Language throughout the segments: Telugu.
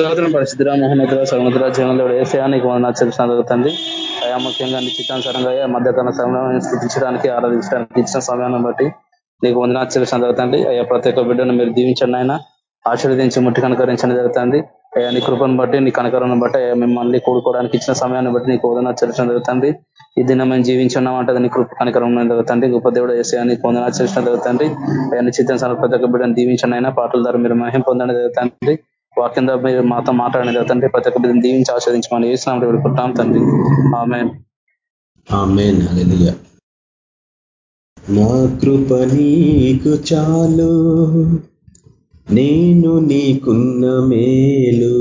స్తోత్రం పరిశుద్ధ మహోన్నతుల సముద్ర జీవనంలో వేసే నీకు నచ్చరిసిన జరుగుతుంది అయా ముఖ్యంగా నిశ్చితానుసారంగా మధ్యకాల సమయం స్థితించడానికి ఆరాధించడానికి ఇచ్చిన సమయాన్ని బట్టి నీకు వందనాచరిసిన జరుగుతుంది అయ్యా ప్రతి ఒక్క బిడ్డను మీరు దీవించండి ఆయన ఆశీర్వదించి ముట్టి కనకరించడం జరుగుతుంది అయ్యా నీ కృపను బట్టి నీ కనకరణను బట్టి మిమ్మల్ని కూడుకోవడానికి ఇచ్చిన సమయాన్ని బట్టి నీకు వందనాచరించడం జరుగుతుంది ఈ దిన మేము జీవించున్నామంటే నీ కృప కనకరం జరుగుతుంది గొప్ప దేవుడు వేసేయని నీకు వందనాచరించడం జరుగుతుంది అయ్యా నిశ్చితానుసారం ప్రతి ఒక్క బిడ్డను దీవించండి అయినా పాటల ద్వారా మీరు మహిం పొందడం జరుగుతుంది వాక్యం మీరు మాతో మాట్లాడిన తండ్రి ప్రతి ఒక్క బిడ్డను దీవించి ఆస్వాదించమని వేసినాం వేడుకుంటాం తండ్రి. నా కృప నీకు చాలు నేను నీకున్న మేలు.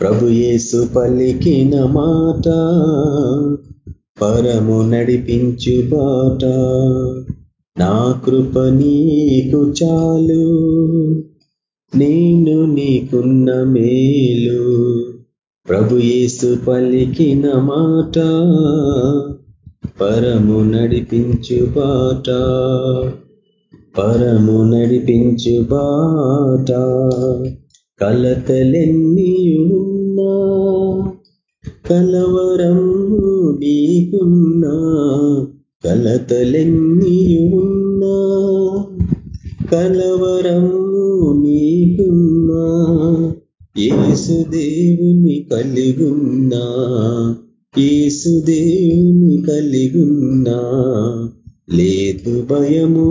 ప్రభు యేసు పలికిన మాట పరము నడిపించు బాట. నా కృప నీకు చాలు నేను నీకున్న మేలు. ప్రభుయేసు పలికిన మాట పరము నడిపించు బాట. పరము నడిపించు బాట. కలతలెన్నియున్నా కలవరం నీకున్నా కలతలెన్నియున్నా కలవరం ఏసుదేవుని కలిగున్నా ఏసుదేవుని కలిగున్నా లేదు భయము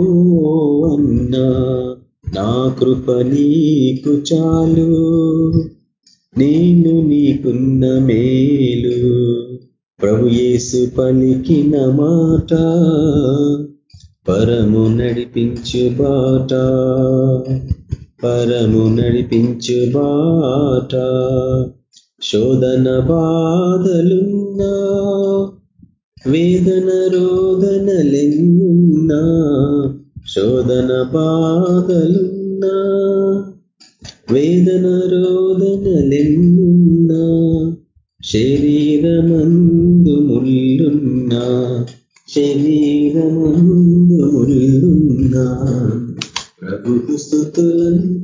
అన్నా నా కృప నీకు చాలు నేను నీకున్న మేలు. ప్రభు యేసు పలికిన మాట పరము నడిపించు బాట. పరము నడిపించు బాట శోధన బాధలున్నా వేదన రోదనలెన్నున్నా శోధన బాధలున్నా వేదన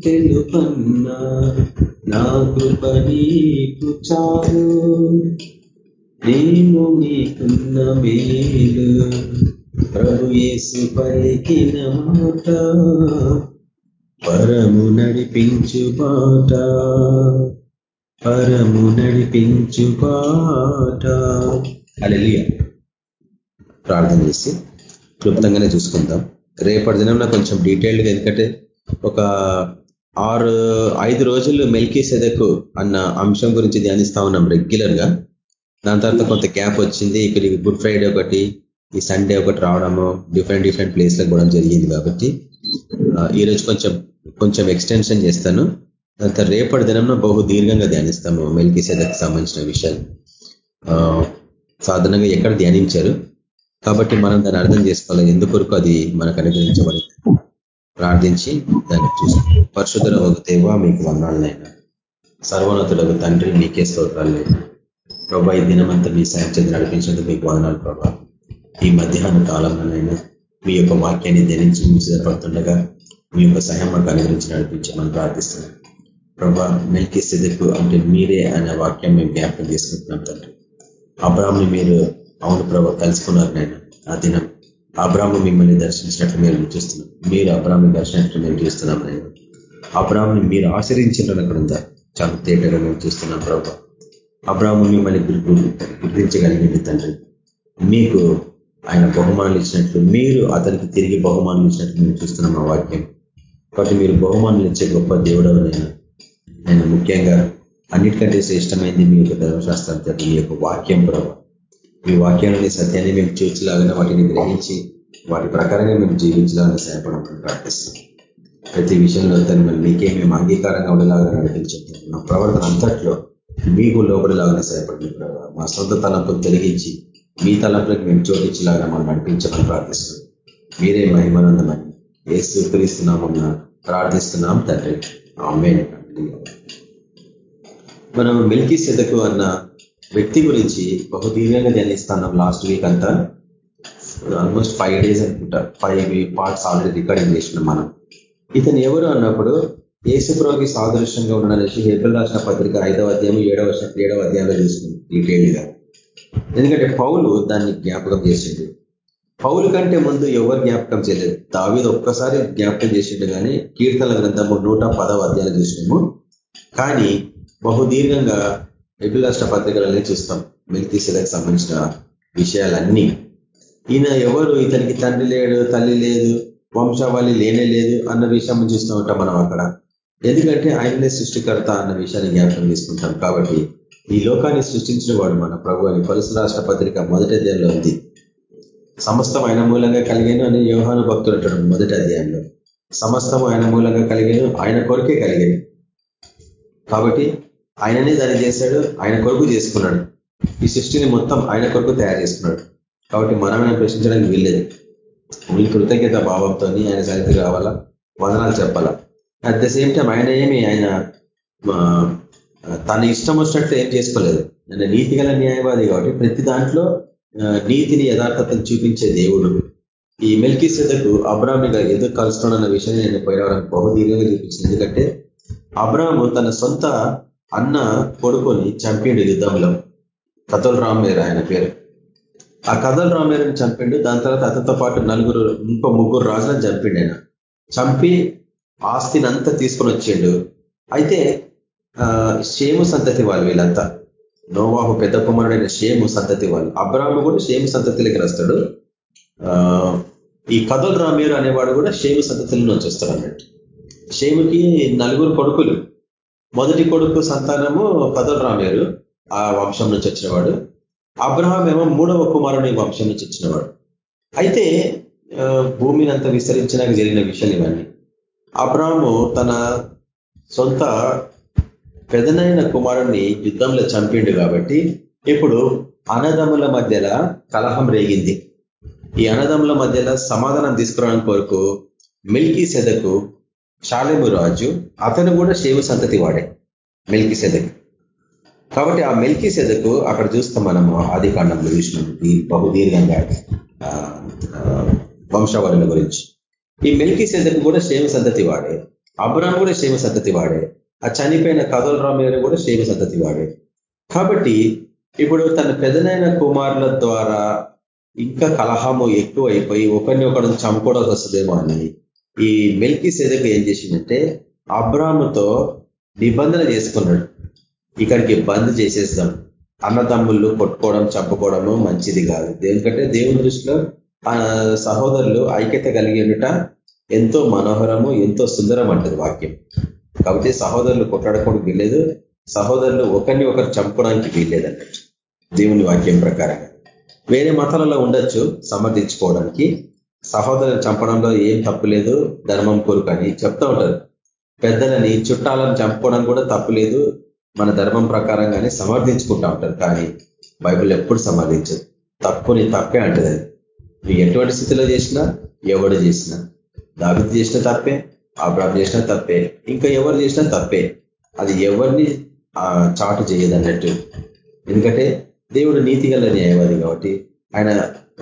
తెలుపన్నా నా కృప నీకు చాలు. నేను నీకున్న మేలు ప్రభు యేసు పలికిన మాట పరము నడిపించు పాట పరము నడిపించు పాట అలెలియ ప్రార్థన చేసి క్లుప్తంగానే చూసుకుందాం. రేపటి దినంలో కొంచెం డీటెయిల్డ్గా ఎందుకంటే ఒక ఆరు ఐదు రోజులు మెల్కీ సెదకు అన్న అంశం గురించి ధ్యానిస్తా ఉన్నాం రెగ్యులర్గా దాని తర్వాత కొంత గ్యాప్ వచ్చింది. ఇక్కడ గుడ్ ఫ్రైడే ఒకటి ఈ సండే ఒకటి రావడము డిఫరెంట్ డిఫరెంట్ ప్లేస్లకు కూడా జరిగింది కాబట్టి ఈరోజు కొంచెం కొంచెం ఎక్స్టెన్షన్ చేస్తాను. దాంతో రేపటి దినంలో బహు దీర్ఘంగా ధ్యానిస్తాము మెల్కీ సెదకు సంబంధించిన విషయాలు. సాధారణంగా ఎక్కడ ధ్యానించారు. కాబట్టి మనం దాన్ని అర్థం చేసుకోవాలి. ఎందుకొరకు అది మనకు అనుగ్రహించబడింది? ప్రార్థించి దాన్ని చూస్తాం. పరిశుద్ధుల ఒక దేవ మీకు వందాలనైనా సర్వోన్నతులకు తండ్రి మీకే స్తోత్రాలైనా ప్రభా ఈ దినమంతా మీ సాయం చెంది నడిపించినందుకు మీకు వందనాలు ప్రభా. ఈ మధ్యాహ్న కాలంలోనైనా మీ యొక్క వాక్యాన్ని ధ్యానించి సిద్ధపడుతుండగా మీ యొక్క సహాయం మాకు అనుగ్రహించి నడిపించమని ప్రార్థిస్తున్నాం. ప్రభా మెల్కి స్థితికు అంటే మీరే అనే వాక్యం మేము జ్ఞాపకం చేసుకుంటున్నాం తండ్రి. అబ్రామ్ని మీరు అవును ప్రభా కలుసుకున్నారు నేను ఆ దినం. అబ్రాహ్మ మిమ్మల్ని దర్శించినట్లు మేము చూస్తున్నాం మీరు అబ్రాహ్ని దర్శించినట్లు మేము చూస్తున్నాం నేను అబ్రాహ్ని మీరు ఆశ్రయించాలని అక్కడ ఉందా? చాలా తేటగా మేము చూస్తున్నాం ప్రభా. అబ్రాహ్మ మిమ్మల్ని గుర్తించగలిగింది తండ్రి. మీకు ఆయన బహుమానులు ఇచ్చినట్లు మీరు అతనికి తిరిగి బహుమానులు ఇచ్చినట్లు మేము చూస్తున్నాం ఆ వాక్యం. కాబట్టి మీరు బహుమానులు ఇచ్చే గొప్ప దేవుడవనైనా ఆయన ముఖ్యంగా అన్నిటికంటే శ్రేష్టమైంది మీ యొక్క ధర్మశాస్త్రం మీ యొక్క వాక్యం ప్రభావ మీ వాక్యాలని సత్యాన్ని మేము చూచలాగానే వాటిని గ్రహించి వాటి ప్రకారంగా మేము జీవించాలని సహాయపడమని ప్రార్థిస్తున్నాం ప్రతి విషయంలో తను మీకే మేము అంగీకారంగా ఉండేలాగా నడిపించండి మా ప్రవర్తన అంతట్లో మీకు లోపలిలాగానే సహాయపడండి మా సొంత తలంపులు తొలగించి మీ తలంపులకు మేము చోటించేలాగా మనం నడిపించమని ప్రార్థిస్తున్నాం. మీరే మహిమానందమని ఏ స్వీకరిస్తున్నామన్న ప్రార్థిస్తున్నాం తండ్రి. ఆమె మనం మిల్కీ సెదకు అన్న వ్యక్తి గురించి బహుదీర్ఘంగా ధ్యానిస్తాం. లాస్ట్ వీక్ అంతా ఆల్మోస్ట్ ఫైవ్ డేస్ అనుకుంటా. ఫైవ్ పార్ట్స్ ఆల్రెడీ రికార్డింగ్ చేసినాం మనం. ఇతను ఎవరు అన్నప్పుడు ఏసుప్రోకి సాదృశ్యంగా ఉండడానికి హేబుల్ రాసిన పత్రిక ఐదవ అధ్యాయం ఏడవ ఏడవ అధ్యాయంలో చూసుకుంది డీటెయిల్గా ఎందుకంటే పౌలు దాన్ని జ్ఞాపకం చేసింది పౌలు కంటే ముందు ఎవరు జ్ఞాపకం చేయలేదు. దావీదు ఒక్కసారి జ్ఞాపకం చేసిండు కానీ కీర్తన గ్రంథము నూట పదవ అధ్యాయాలు చూసినాము కానీ బహుదీర్ఘంగా ఎబిల్ రాష్ట్ర పత్రికలనే చూస్తాం. మెల్తీసెలకు సంబంధించిన విషయాలన్నీ. ఈయన ఎవరు? ఇతనికి తండ్రి లేడు తల్లి లేదు వంశావళి లేనే లేదు అన్న విషయం చూస్తూ ఉంటాం మనం అక్కడ. ఎందుకంటే ఆయననే సృష్టికర్త అన్న విషయాన్ని జ్ఞాపకం తీసుకుంటాం కాబట్టి ఈ లోకాన్ని సృష్టించిన వాడు మన ప్రభు అని పలుసు రాష్ట్ర పత్రిక మొదటి అధ్యాయంలో ఉంది. సమస్తం ఆయన మూలంగా కలిగాను అని వ్యవహాను భక్తులు అంటాడు మొదటి అధ్యాయంలో. సమస్తం ఆయన మూలంగా కలిగాను ఆయన కొరకే కలిగాను. కాబట్టి ఆయననే దాన్ని చేశాడు ఆయన కొరకు చేసుకున్నాడు. ఈ సృష్టిని మొత్తం ఆయన కొరకు తయారు చేసుకున్నాడు. కాబట్టి మనమైన ప్రశ్నించడానికి వీల్లేదు. వీళ్ళు కృతజ్ఞత భావంతో ఆయన సరిగ్గా రావాలా? వదనాలు చెప్పాలా? అట్ ద సేమ్ టైం ఆయన ఏమి ఆయన తన ఇష్టం వచ్చినట్టు ఏం చేసుకోలేదు. ఆయన నీతి గల న్యాయవాది కాబట్టి ప్రతి దాంట్లో నీతిని యథార్థతను చూపించే దేవుడు. ఈ మెల్కీ సెదకు అబ్రాహ్మిగా ఎందుకు కలుస్తున్నాడన్న విషయాన్ని నేను పోయినవరం బహుదీర్ఘంగా చూపించింది ఎందుకంటే అబ్రాహ్ము తన సొంత అన్న కొడుకుని చంపిండు యుద్ధంలో. కథల్ రామేర్ ఆయన పేరు. ఆ కథల్ రామేరుని చంపిండు. దాని తర్వాత అతనితో పాటు నలుగురు ఇంకో ముగ్గురు రాజులను చంపిండు ఆయన. చంపి ఆస్తిని అంతా తీసుకొని వచ్చిండు. అయితే షేము సంతతి వాళ్ళు వీళ్ళంతా. నోవాహు పెద్ద కుమారుడైన షేము సంతతి వాళ్ళు. అబ్రాహ్మ కూడా షేము సంతతిలోకి వస్తాడు ఈ కథల్ రామేరు అనేవాడు కూడా షేము సంతతిలో నుంచి వస్తాడు అన్నట్టు. షేముకి నలుగురు కొడుకులు. మొదటి కొడుకు సంతానము కథల్ రామేరు. ఆ వంశం నుంచి వచ్చినవాడు. అబ్రహాం ఏమో మూడవ కుమారుని వంశం నుంచి వచ్చినవాడు అయితే భూమిని అంత విస్తరించినాక జరిగిన విషయాలు ఇవన్నీ. అబ్రాహము తన సొంత పెదనైన కుమారుణ్ణి యుద్ధంలో చంపిండు కాబట్టి ఇప్పుడు అనదముల మధ్యలో కలహం రేగింది. ఈ అన్నదమ్ముల మధ్యలో సమాధానం తీసుకురావడం కొరకు మిల్కీ సెదకు షాలెము రాజు అతను కూడా శేవ సంతతి వాడే మిల్కీ సెదకు కాబట్టి ఆ మిల్కీ సెదకు అక్కడ చూస్తాం మనము ఆది కాండంలో చూసినాం. ఈ బహుదీర్ఘంగా వంశావళుల గురించి. ఈ మిల్కీ సెదకు కూడా క్షేమ సంతతి వాడే. అబ్రామ్ కూడా క్షేమ సంతతి వాడే. ఆ చనిపోయిన కథల రామేరు కూడా క్షేమ సంతతి వాడే. కాబట్టి ఇప్పుడు తన పెదనైన కుమారుల ద్వారా ఇంకా కలహము ఎక్కువ అయిపోయి ఒకరిని ఒకరిని చంపుకోవడానికి వస్తుందేమో అని ఈ మెల్కీ సెదకు ఏం చేసిందంటే అబ్రాముతో నిబంధన చేసుకున్నాడు. ఇక్కడికి బంద్ చేసేస్తాం. అన్నదమ్ముళ్ళు కొట్టుకోవడం చంపుకోవడము మంచిది కాదు. ఎందుకంటే దేవుని దృష్టిలో సహోదరులు ఐక్యత కలిగి ఉండట ఎంతో మనోహరము ఎంతో సుందరం అంటది వాక్యం. కాబట్టి సహోదరులు కొట్లాడుకోవడం వీల్లేదు. సహోదరులు ఒకరిని ఒకరు చంపుకోవడానికి వీల్లేదు అన్నట్టు దేవుని వాక్యం ప్రకారంగా వేరే మతాలలో ఉండొచ్చు సమర్థించుకోవడానికి. సహోదరులు చంపడంలో ఏం తప్పు లేదు. ధర్మం కోరుకు అని చెప్తా ఉంటారు. పెద్దలని చుట్టాలను చంపుకోవడం కూడా తప్పు లేదు. మన ధర్మం ప్రకారంగానే సమర్థించుకుంటా ఉంటారు. కానీ బైబుల్ ఎప్పుడు సమర్థించదు. తప్పుని తప్పే అంటది నువ్వు ఎటువంటి స్థితిలో చేసినా ఎవడు చేసినా. దావిది చేసిన తప్పే అబ్రాహం చేసిన తప్పే ఇంకా ఎవరు చేసినా తప్పే. అది ఎవరిని చాటు చేయదన్నట్టు. ఎందుకంటే దేవుడు నీతి గల న్యాయవాది కాబట్టి ఆయన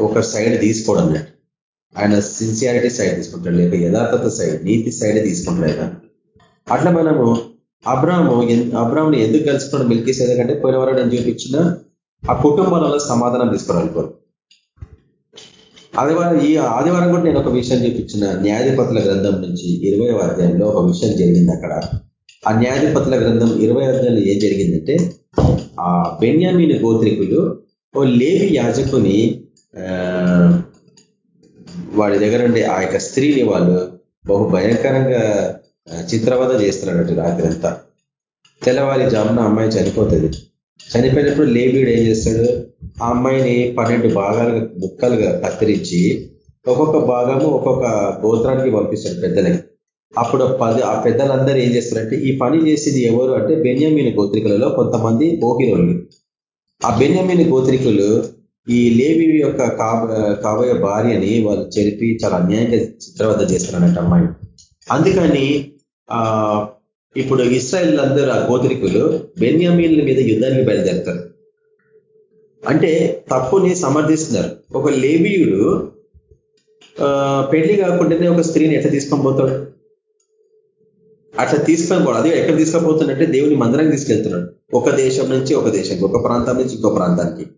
ఒక సైడ్ తీసుకోవడం అన్నట్టు ఆయన సిన్సియారిటీ సైడ్ తీసుకుంటాడు లేక యథార్థత సైడ్ నీతి సైడ్ తీసుకుంటాడు ఆయన. అట్లా మనము అబ్రాహ్ము అబ్రాహ్ని ఎందుకు కలుసుకున్నాడు మిల్కీ కంటే పోయిన వారు నేను చూపించిన ఆ కుటుంబాలలో సమాధానం తీసుకోవాలనుకోరు ఆదివారం ఈ ఆదివారం కూడా నేను ఒక విషయం చూపించిన. న్యాయాధిపతుల గ్రంథం నుంచి ఇరవై అధ్యాయంలో ఒక విషయం జరిగింది అక్కడ. ఆ న్యాయాధిపతుల గ్రంథం ఇరవై అధ్యాయంలో ఏం జరిగిందంటే ఆ బెన్యామీని గోత్రికులు ఓ లేవి యాజకుని వాడి దగ్గర ఉండే ఆ యొక్క స్త్రీని వాళ్ళు బహు భయంకరంగా చిత్రవద చేస్తున్నాడు రాత్రి అంతా. తెల్లవారి జామున అమ్మాయి చనిపోతుంది. చనిపోయినప్పుడు లేబీడు ఏం చేస్తాడు? ఆ అమ్మాయిని పన్నెండు భాగాలుగా ముక్కలుగా కత్తిరించి ఒక్కొక్క భాగము ఒక్కొక్క గోత్రానికి పంపిస్తాడు పెద్దలకి. అప్పుడు పది ఆ పెద్దలందరూ ఏం చేస్తారంటే ఈ పని చేసింది ఎవరు అంటే బెన్యామీని గోత్రికలలో కొంతమంది బోహిరోళ్ళు ఆ బెన్యామీని గోత్రికులు ఈ లేవి యొక్క కాబోయే భార్యని వాళ్ళు చెరిపి చాలా అన్యాయంగా చిత్రవద్ద చేస్తున్నారంట అమ్మాయి. అందుకని ఇప్పుడు ఇస్రాయల్ అందరూ ఆ గోత్రికులు బెన్యామీన్ల మీద యుద్ధానికి బయలుదేరుతారు. అంటే తప్పుని సమర్థిస్తున్నారు. ఒక లేబీయుడు పెళ్ళి కాకుండానే ఒక స్త్రీని ఎట్లా తీసుకొని పోతాడు? అట్లా తీసుకొని పోవడం అదే ఎక్కడ తీసుకుపోతుందంటే దేవుని మందిరానికి తీసుకెళ్తున్నాడు. ఒక దేశం నుంచి ఒక దేశానికి ఒక ప్రాంతం నుంచి ఇంకో ప్రాంతానికి.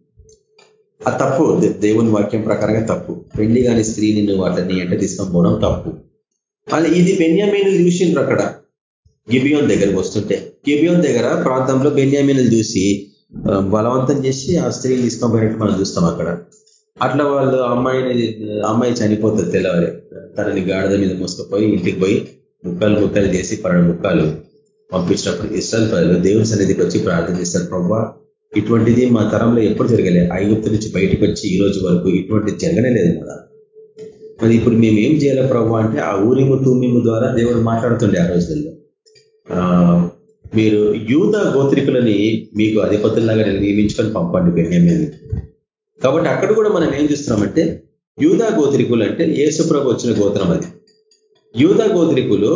ఆ తప్పు దేవుని వాక్యం ప్రకారంగా తప్పు. పెళ్ళి కాని స్త్రీని నువ్వు అట్లని అంటే తీసుకొని పోవడం తప్పు. మళ్ళీ ఇది బెన్యామీను చూసిండ్రు అక్కడ. గిబియోన్ దగ్గరకు వస్తుంటే. గిబియోన్ దగ్గర ప్రాంతంలో బెన్యామీను చూసి బలవంతం చేసి ఆ స్త్రీ తీసుకొని మనం చూస్తాం అక్కడ. అట్లా వాళ్ళు అమ్మాయిని అమ్మాయి చనిపోతుంది తెల్లవారి. తనని గాడిద మీద మోసుకుపోయి ఇంటికి పోయి ముక్కలు ముక్కలు చేసి పన్నెండు ముక్కలు పంపించినప్పుడు ఇష్టాలు ప్రజలు దేవుని సన్నిధికి వచ్చి ప్రార్థన చేస్తారు ప్రభావ ఇటువంటిది మా తరంలో ఎప్పుడు జరగలేదు. ఐగుప్తు నుంచి బయటకు వచ్చి ఈ రోజు వరకు ఇటువంటిది జరగనే లేదు కదా. మరి ఇప్పుడు మేము ఏం చేయాలి ప్రభు అంటే ఆ ఊరిము తూమిము ద్వారా దేవుడు మాట్లాడుతుండే ఆ రోజుల్లో. మీరు యూత గోత్రికులని మీకు అధిపతుల్లాగా నియమించుకొని పంపండి బెన్యామీని. కాబట్టి అక్కడ కూడా మనం ఏం చూస్తున్నామంటే యూదా గోత్రికులు అంటే ఏసుప్రభు వచ్చిన గోత్రం అది. యూదా గోత్రికులు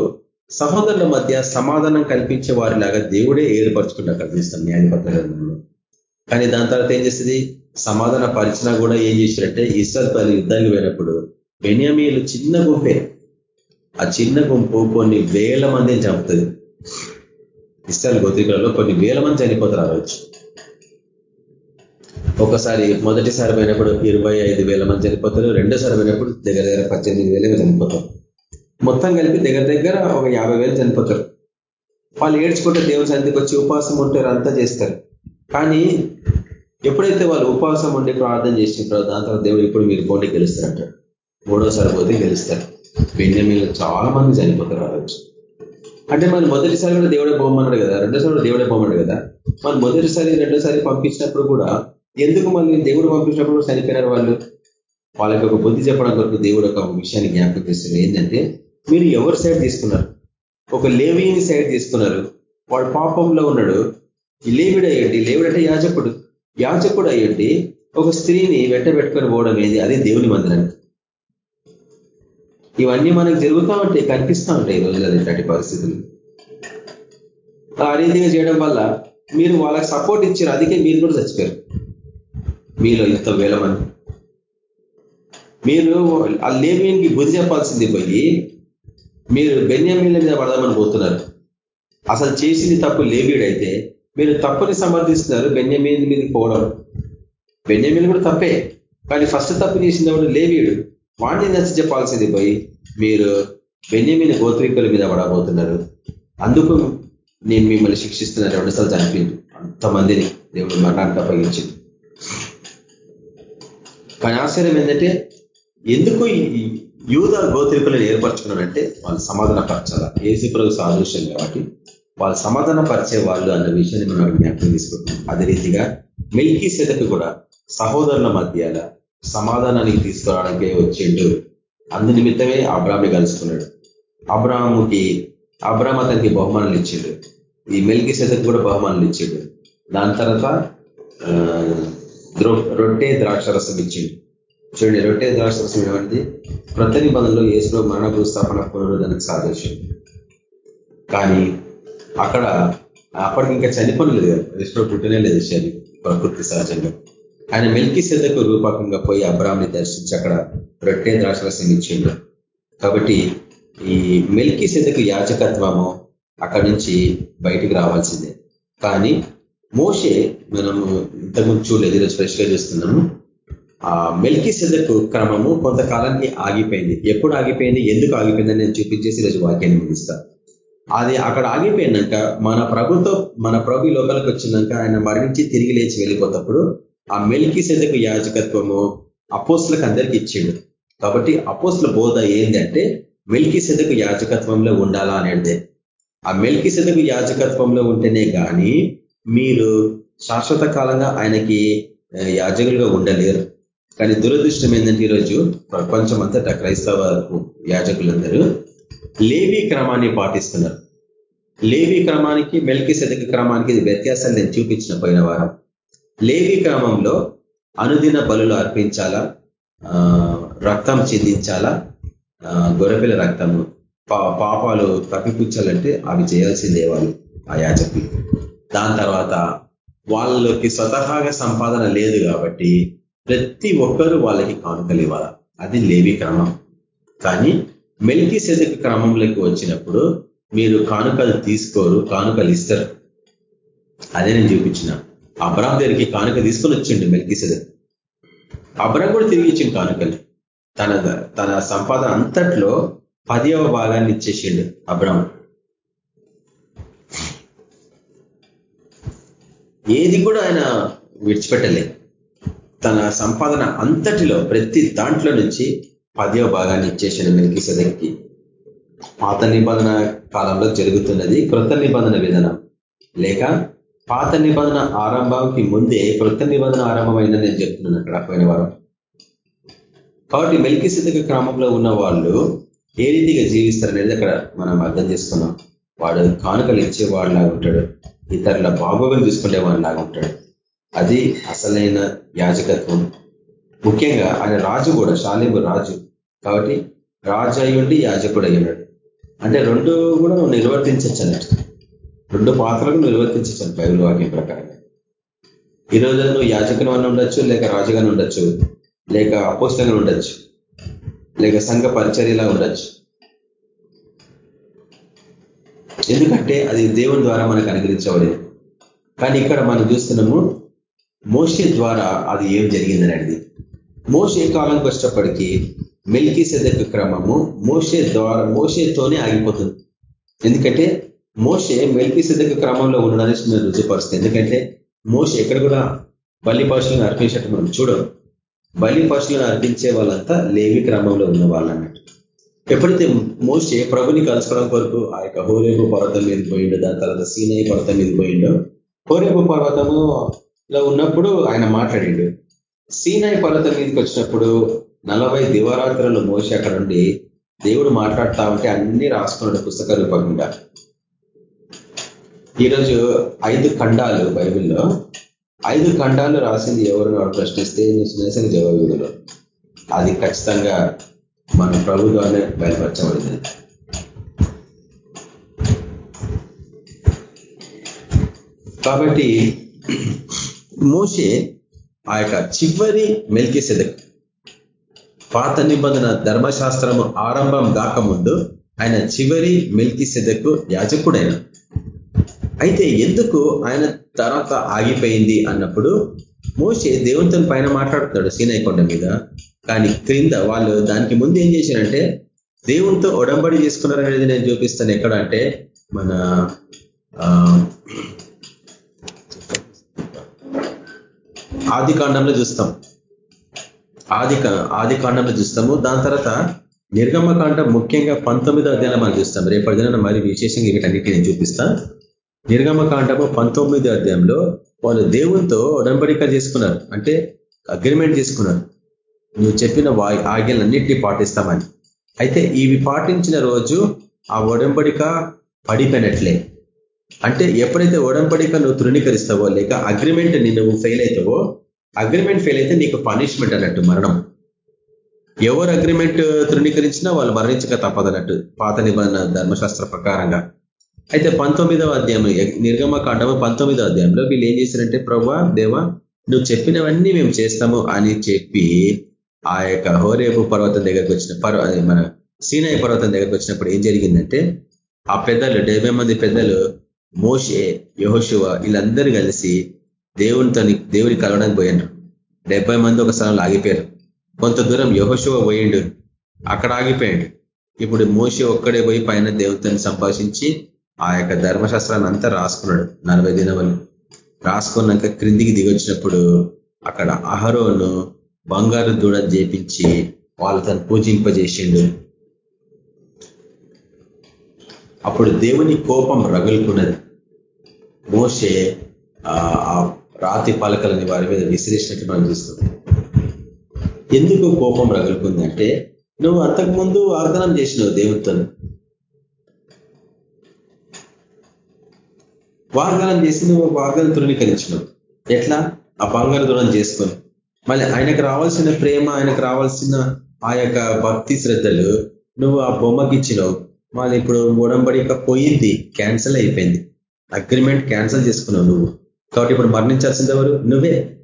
సహోదరుల మధ్య సమాధానం కల్పించే వారిలాగా దేవుడే ఏర్పరచుకుంటా కల్పిస్తాం న్యాయపత్రంలో కానీ దాని తర్వాత ఏం చేస్తుంది? సమాధాన పరిచినా కూడా ఏం చేశారంటే ఇస్రాల్ పది యుద్ధానికి పోయినప్పుడు బెనియామీలు చిన్న గుంపే. ఆ చిన్న గుంపు కొన్ని వేల మందిని చంపుతుంది. ఇస్రాయల్ గోత్రికలలో కొన్ని వేల మంది చనిపోతారు ఆ రోజు. ఒకసారి మొదటిసారి పోయినప్పుడు ఇరవై ఐదు వేల మంది చనిపోతారు రెండోసారి పోయినప్పుడు దగ్గర దగ్గర పద్దెనిమిది వేల చనిపోతారు. మొత్తం కలిపి దగ్గర దగ్గర ఒక యాభై వేలు చనిపోతారు. వాళ్ళు ఏడ్చుకుంటే దేవుని సంతికి వచ్చి ఉపవాసం ఉంటారు అంతా చేస్తారు. కానీ ఎప్పుడైతే వాళ్ళు ఉపవాసం ఉండి ప్రార్థన చేసిన దాని తర్వాత దేవుడు ఇప్పుడు మీరు పోటీ గెలుస్తారంటారు మూడోసారి పోతే గెలుస్తారు. బెన్యమీలు చాలా మంది చనిపోతారు ఆ రోజు. అంటే మన మొదటిసారి కూడా దేవుడే పోమన్నాడు కదా? రెండోసారి కూడా దేవుడే పోమన్నాడు కదా? మన మొదటిసారి రెండోసారి పంపించినప్పుడు కూడా ఎందుకు మళ్ళీ దేవుడు పంపించినప్పుడు చనిపోయినారు వాళ్ళు? వాళ్ళకి ఒక బుద్ధి చెప్పడం కొరకు దేవుడు ఒక విషయాన్ని జ్ఞాపకం చేస్తుంది ఏంటంటే మీరు ఎవరి సైడ్ తీసుకున్నారు? ఒక లేవిని సైడ్ తీసుకున్నారు. వాడు పాపంలో ఉన్నాడు. లేవిడు అయ్యండి లేవిడు అంటే యాజకుడు. యాజకుడు అయ్యండి ఒక స్త్రీని వెంట పెట్టుకొని పోవడం ఏది? అదే దేవుని మందిరానికి. ఇవన్నీ మనకు జరుగుతూ ఉంటాయి కనిపిస్తూ ఉంటాయి ఈ రోజుల్లో ఇట్లాంటి పరిస్థితులు. ఆ రీతిగా చేయడం వల్ల మీరు వాళ్ళకి సపోర్ట్ ఇచ్చారు అందుకే మీరు కూడా చచ్చిపోయారు. మీలో ఇంత వేల మంది. మీరు ఆ లేవియన్కి బుద్ధి చెప్పాల్సింది పోయి మీరు బెన్యామీల మీద పడదామని పోతున్నారు. అసలు చేసింది తప్పు లేవీడైతే మీరు తప్పుని సమర్థిస్తున్నారు బెన్యమీన్ మీద పోవడం. బెన్యమీన్ కూడా తప్పే కానీ ఫస్ట్ తప్పు చేసింది లేవీడు వాడిని నచ్చి చెప్పాల్సింది పోయి మీరు బెన్యమీన గోత్రికుల మీద పడబోతున్నారు. అందుకు నేను మిమ్మల్ని శిక్షిస్తున్నాను. రెండుసార్లు చనిపోయింది. అంతమందిని దేవుడు మరణానికి అప్పగించింది. కానీ ఆశ్చర్యం ఏంటంటే ఎందుకు యూద గోత్రికులను ఏర్పరచుకున్నారంటే వాళ్ళు సమాధాన పరచాల ఏసుప్రభు సాదృశ్యం కాబట్టి. వాళ్ళు సమాధాన పరిచే వాళ్ళు అన్న విషయాన్ని మనం జ్ఞాపకం తీసుకుంటున్నాం అదే రీతిగా మిల్కీ సెదకు కూడా సహోదరుల మధ్యాల సమాధానానికి తీసుకురావడానికే వచ్చిండు అందు నిమిత్తమే అబ్రాహ్ని కలుసుకున్నాడు అబ్రాహ్ముకి అబ్రాహ్మ అతనికి బహుమానాలు ఇచ్చిండు. ఈ మెల్కి సెదకు కూడా బహుమానాలు ఇచ్చిండు. దాని తర్వాత రొట్టె ద్రాక్షరసం ఇచ్చిండు. చూడండి రొట్టె ద్రాక్షరసం ఏమంటే ప్రతి నిబంధనలో ఏసులో మరణ భూస్థాపన పునరుద్ధానికి సాదృశ్యం. కానీ అక్కడ అప్పటికి ఇంకా చనిపోలేదు కదా. ఏసులో పుట్టనే లేదు శరీరం ప్రకృతి సహజంగా. ఆయన మెల్కి సెదకు రూపకంగా పోయి అబ్రామ్ని దర్శించి అక్కడ రొట్టె ద్రాక్షరసం ఇచ్చిండు. కాబట్టి ఈ మెల్కి సెదకు యాచకత్వము అక్కడి నుంచి బయటికి రావాల్సిందే. కానీ మోషే మనము ఇంతకుముందు చూడలేదు ఈరోజు ఫ్రెష్గా చూస్తున్నాము. ఆ మెల్కి సెదకు క్రమము కొంతకాలానికి ఆగిపోయింది. ఎప్పుడు ఆగిపోయింది? ఎందుకు ఆగిపోయిందని నేను చూపించేసి ఈరోజు వాక్యాన్ని ముగిస్తా. అది అక్కడ ఆగిపోయినాక మన ప్రభుతో మన ప్రభు లోకాలకు వచ్చినాక ఆయన మరణించి తిరిగి లేచి వెళ్ళిపోతప్పుడు ఆ మెల్కి సెదకు యాజకత్వము అపోస్లకు అందరికి ఇచ్చిండు. కాబట్టి అపోస్ల బోధ ఏంటంటే మెల్కి సెదకు యాజకత్వంలో ఉండాలా అనేది ఆ మెల్కి సెదకు యాజకత్వంలో ఉంటేనే కానీ మీరు శాశ్వత కాలంగా ఆయనకి యాజకులుగా ఉండలేరు. కానీ దురదృష్టం ఏంటంటే ఈరోజు ప్రపంచం అంతటా క్రైస్తవ యాజకులందరూ లేవీ క్రమాన్ని పాటిస్తున్నారు. లేవీ క్రమానికి మెల్కి సెదక క్రమానికి ఇది వ్యత్యాసాలు నేను చూపించిన పోయిన వారం. లేవి క్రమంలో అనుదిన బలులు అర్పించాలా? రక్తం చెందించాలా? గొర్రెపిల్ల రక్తము పాపాలు తప్పిపుచ్చాలంటే అవి చేయాల్సిందే వాళ్ళు ఆ యాజకులు. దాని తర్వాత వాళ్ళకి స్వతహాగా సంపాదన లేదు కాబట్టి ప్రతి ఒక్కరూ వాళ్ళకి కానుకలు ఇవ్వాలి? అది లేవి క్రమం కానీ మెలికి సెదక క్రమంలోకి వచ్చినప్పుడు మీరు కానుకలు తీసుకోరు కానుకలు ఇస్తారు. అదే నేను చూపించిన. అబ్రామ్ దగ్గరికి కానుక తీసుకొని వచ్చిండు మెల్కిసెద అబ్రామ్ కూడా తిరిగి ఇచ్చిండు కానుకలు తన తన సంపాదన అంతట్లో పదివ భాగాన్ని ఇచ్చేసిండు అబ్రామ్ ఏది కూడా ఆయన విడిచిపెట్టలే. తన సంపాదన అంతటిలో ప్రతి దాంట్లో నుంచి పదవ భాగాన్ని ఇచ్చేసాడు మెల్కిసెదకి పాత నిబంధన కాలంలో జరుగుతున్నది కృత నిబంధన విధానం. లేక పాత నిబంధన ఆరంభంకి ముందే కృత నిబంధన ఆరంభమైందని నేను చెప్తున్నాను అక్కడ పోయిన వారం. కాబట్టి మెల్కి సిద్ధక క్రమంలో ఉన్న వాళ్ళు ఏ రీతిగా జీవిస్తారనేది అక్కడ మనం అర్థం చేసుకున్నాం. వాడు కానుకలు ఇచ్చేవాడులాగా ఉంటాడు. ఇతరుల బాగోగులు తీసుకునేవాడిలాగా ఉంటాడు. అది అసలైన యాజకత్వం. ముఖ్యంగా ఆయన రాజు కూడా శాలింపు రాజు. కాబట్టి రాజు అయ్యుండి యాజకుడు అయ్యున్నాడు అంటే రెండు కూడా నువ్వు నిర్వర్తించచ్చు అన్నట్టు. రెండు పాత్రలను నిర్వర్తించాను బైబిల్ వాక్యం ప్రకారంగా ఈ నువ్వు యాజకుని అని ఉండొచ్చు లేక రాజుగానే ఉండొచ్చు లేక అపోస్తంగా ఉండొచ్చు లేక సంఘ పరిచర్యలా ఉండొచ్చు. ఎందుకంటే అది దేవుని ద్వారా మనకు అనుగ్రహించబడింది. కానీ ఇక్కడ మనం చూస్తున్నాము మోషే ద్వారా అది ఏం జరిగిందనండి మోషే కాలంకి వచ్చేటప్పటికీ మెల్కీ క్రమము మోషే ద్వారా మోషేతోనే ఆగిపోతుంది. ఎందుకంటే మోషే మెల్కి సిద్ధక క్రమంలో ఉండడానికి మేము రుచిపరుస్తుంది ఎందుకంటే మోస ఎక్కడ కూడా బలి పశువులను అర్పించట్టు మనం చూడం బలి పశువులను అర్పించే వాళ్ళంతా లేవి క్రమంలో ఉన్న వాళ్ళు అన్నట్టు ఎప్పుడైతే మోసే ప్రభుని కలుసుకోవడం కొరకు ఆ యొక్క హోరేపు పర్వతం మీద పోయిండో దాని తర్వాత సీనై పర్వతం మీద పోయిండో హోరేపు పర్వతములో ఉన్నప్పుడు ఆయన మాట్లాడిండు. సీనాయి పర్వతం మీదకి వచ్చినప్పుడు నలభై దివరాత్రులు మోసే అక్కడ ఉండి దేవుడు మాట్లాడుతా ఉంటే అన్ని రాసుకున్నాడు పుస్తక రూపంగా ఈరోజు ఐదు ఖండాలు బైబిల్లో. ఐదు ఖండాలు రాసింది ఎవరు వాడు ప్రశ్నిస్తే నేను జవాబులో. అది ఖచ్చితంగా మన ప్రభు బయలుపరచబడింది. కాబట్టి మోసే ఆ యొక్క చివరి మెల్కిసెదక్ పాత నిబంధన ధర్మశాస్త్రము ఆరంభం కాకముందు ఆయన చివరి మెల్కిసెదకు యాజకుడైన అయితే ఎందుకు ఆయన తర్వాత ఆగిపోయింది అన్నప్పుడు మోసే దేవునితో పైన మాట్లాడుతున్నాడు సీనాయి కొండ మీద. కానీ క్రింద వాళ్ళు దానికి ముందు ఏం చేశారంటే దేవునితో ఒడంబడి చేసుకున్నారు అనేది నేను చూపిస్తాను. ఎక్కడ అంటే మన ఆది కాండంలో చూస్తాం. ఆది ఆది కాండంలో చూస్తాము. దాని తర్వాత నిర్గమకాండం ముఖ్యంగా పంతొమ్మిదో అధ్యాయంలో మనం చూస్తాం. రేపటి దిన మరి విశేషంగా వీటన్నిటి నేను చూపిస్తా. నిర్గమకాండము పంతొమ్మిది అధ్యాయంలో వాళ్ళు దేవునితో ఒడంబడిక చేసుకున్నారు. అంటే అగ్రిమెంట్ చేసుకున్నారు. నువ్వు చెప్పిన ఆజ్ఞలన్నింటినీ పాటిస్తామని. అయితే ఇవి పాటించిన రోజు ఆ ఒడంబడిక పడిపోయినట్లే. అంటే ఎప్పుడైతే ఒడంబడిక నువ్వు తృణీకరిస్తావో లేక అగ్రిమెంట్ నువ్వు ఫెయిల్ అవుతావో అగ్రిమెంట్ ఫెయిల్ అయితే నీకు పనిష్మెంట్ అన్నట్టు మరణం. ఎవరు అగ్రిమెంట్ తృణీకరించినా వాళ్ళు మరణించక తప్పదన్నట్టు. పాత నిబంధన ధర్మశాస్త్ర ప్రకారంగా. అయితే పంతొమ్మిదవ అధ్యాయం నిర్గమ కాండము పంతొమ్మిదవ అధ్యాయంలో వీళ్ళు ఏం చేశారంటే ప్రభా దేవా నువ్వు చెప్పినవన్నీ మేము చేస్తాము అని చెప్పి ఆ యొక్క హోరేపు పర్వతం దగ్గరకు వచ్చిన పర్వ మన సీనాయి పర్వతం దగ్గరకు వచ్చినప్పుడు ఏం జరిగిందంటే ఆ పెద్దలు డెబ్బై మంది పెద్దలు మోషే యహోశివ వీళ్ళందరూ కలిసి దేవునితో దేవుని కలవడానికి పోయిండ్రు డెబ్బై మంది ఒక స్థలంలో ఆగిపోయారు కొంత దూరం యహోశివ పోయిండు. అక్కడ ఆగిపోయాడు. ఇప్పుడు మోషి ఒక్కడే పోయి పైన దేవునితో సంభాషించి ఆ యొక్క ధర్మశాస్త్రాన్ని అంతా రాసుకున్నాడు నలభై దినవలు రాసుకున్నాక క్రిందికి దిగొచ్చినప్పుడు అక్కడ అహరోను బంగారు దూడ చేపించి వాళ్ళు తను పూజింపజేసిండు. అప్పుడు దేవుని కోపం రగులుకున్నది. మోసే ఆ రాతి పలకలని వారి మీద విసిరేసినట్టు మనం చూస్తాం. ఎందుకు కోపం రగులుకుంది అంటే నువ్వు అంతకుముందు వాగ్దానం చేసినావు దేవునితో వాగ్దానం చేసి నువ్వు వాగ్దానం తృణీకరించినావు ఎట్లా? ఆ బంగారు దూరం చేసుకొని. మళ్ళీ ఆయనకు రావాల్సిన ప్రేమ ఆయనకు రావాల్సిన ఆ యొక్క భక్తి శ్రద్ధలు నువ్వు ఆ బొమ్మకి ఇచ్చినావు. మళ్ళీ ఇప్పుడు ఉడంబడిక పోయింది క్యాన్సిల్ అయిపోయింది. అగ్రిమెంట్ క్యాన్సిల్ చేసుకున్నావు నువ్వు. కాబట్టి ఇప్పుడు మరణించాల్సింది ఎవరు? నువ్వే.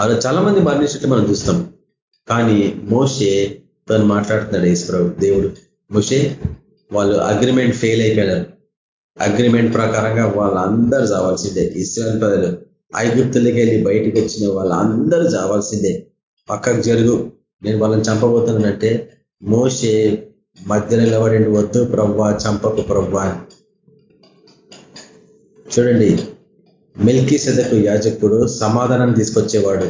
అలా చాలా మంది మరణించినట్టు మనం చూస్తాం. కానీ మోషే తను మాట్లాడుతున్నాడు ఈశ్వరావు దేవుడు. మోషే వాళ్ళు అగ్రిమెంట్ ఫెయిల్ అయిపోయినారు. అగ్రిమెంట్ ప్రకారంగా వాళ్ళందరూ చావాల్సిందే. ఇస్రాయల్ ప్రజలు ఐగుప్తులకి వెళ్ళి బయటికి వచ్చిన వాళ్ళందరూ చావాల్సిందే. పక్కకు జరుగు నేను వాళ్ళని చంపబోతున్నానంటే మోసే మధ్యలో నిలబడి వద్దు ప్రవ్వా చంపకు ప్రవ్వా చూడండి మిల్కీ సెదకు యాజకుడు సమాధానం తీసుకొచ్చేవాడు.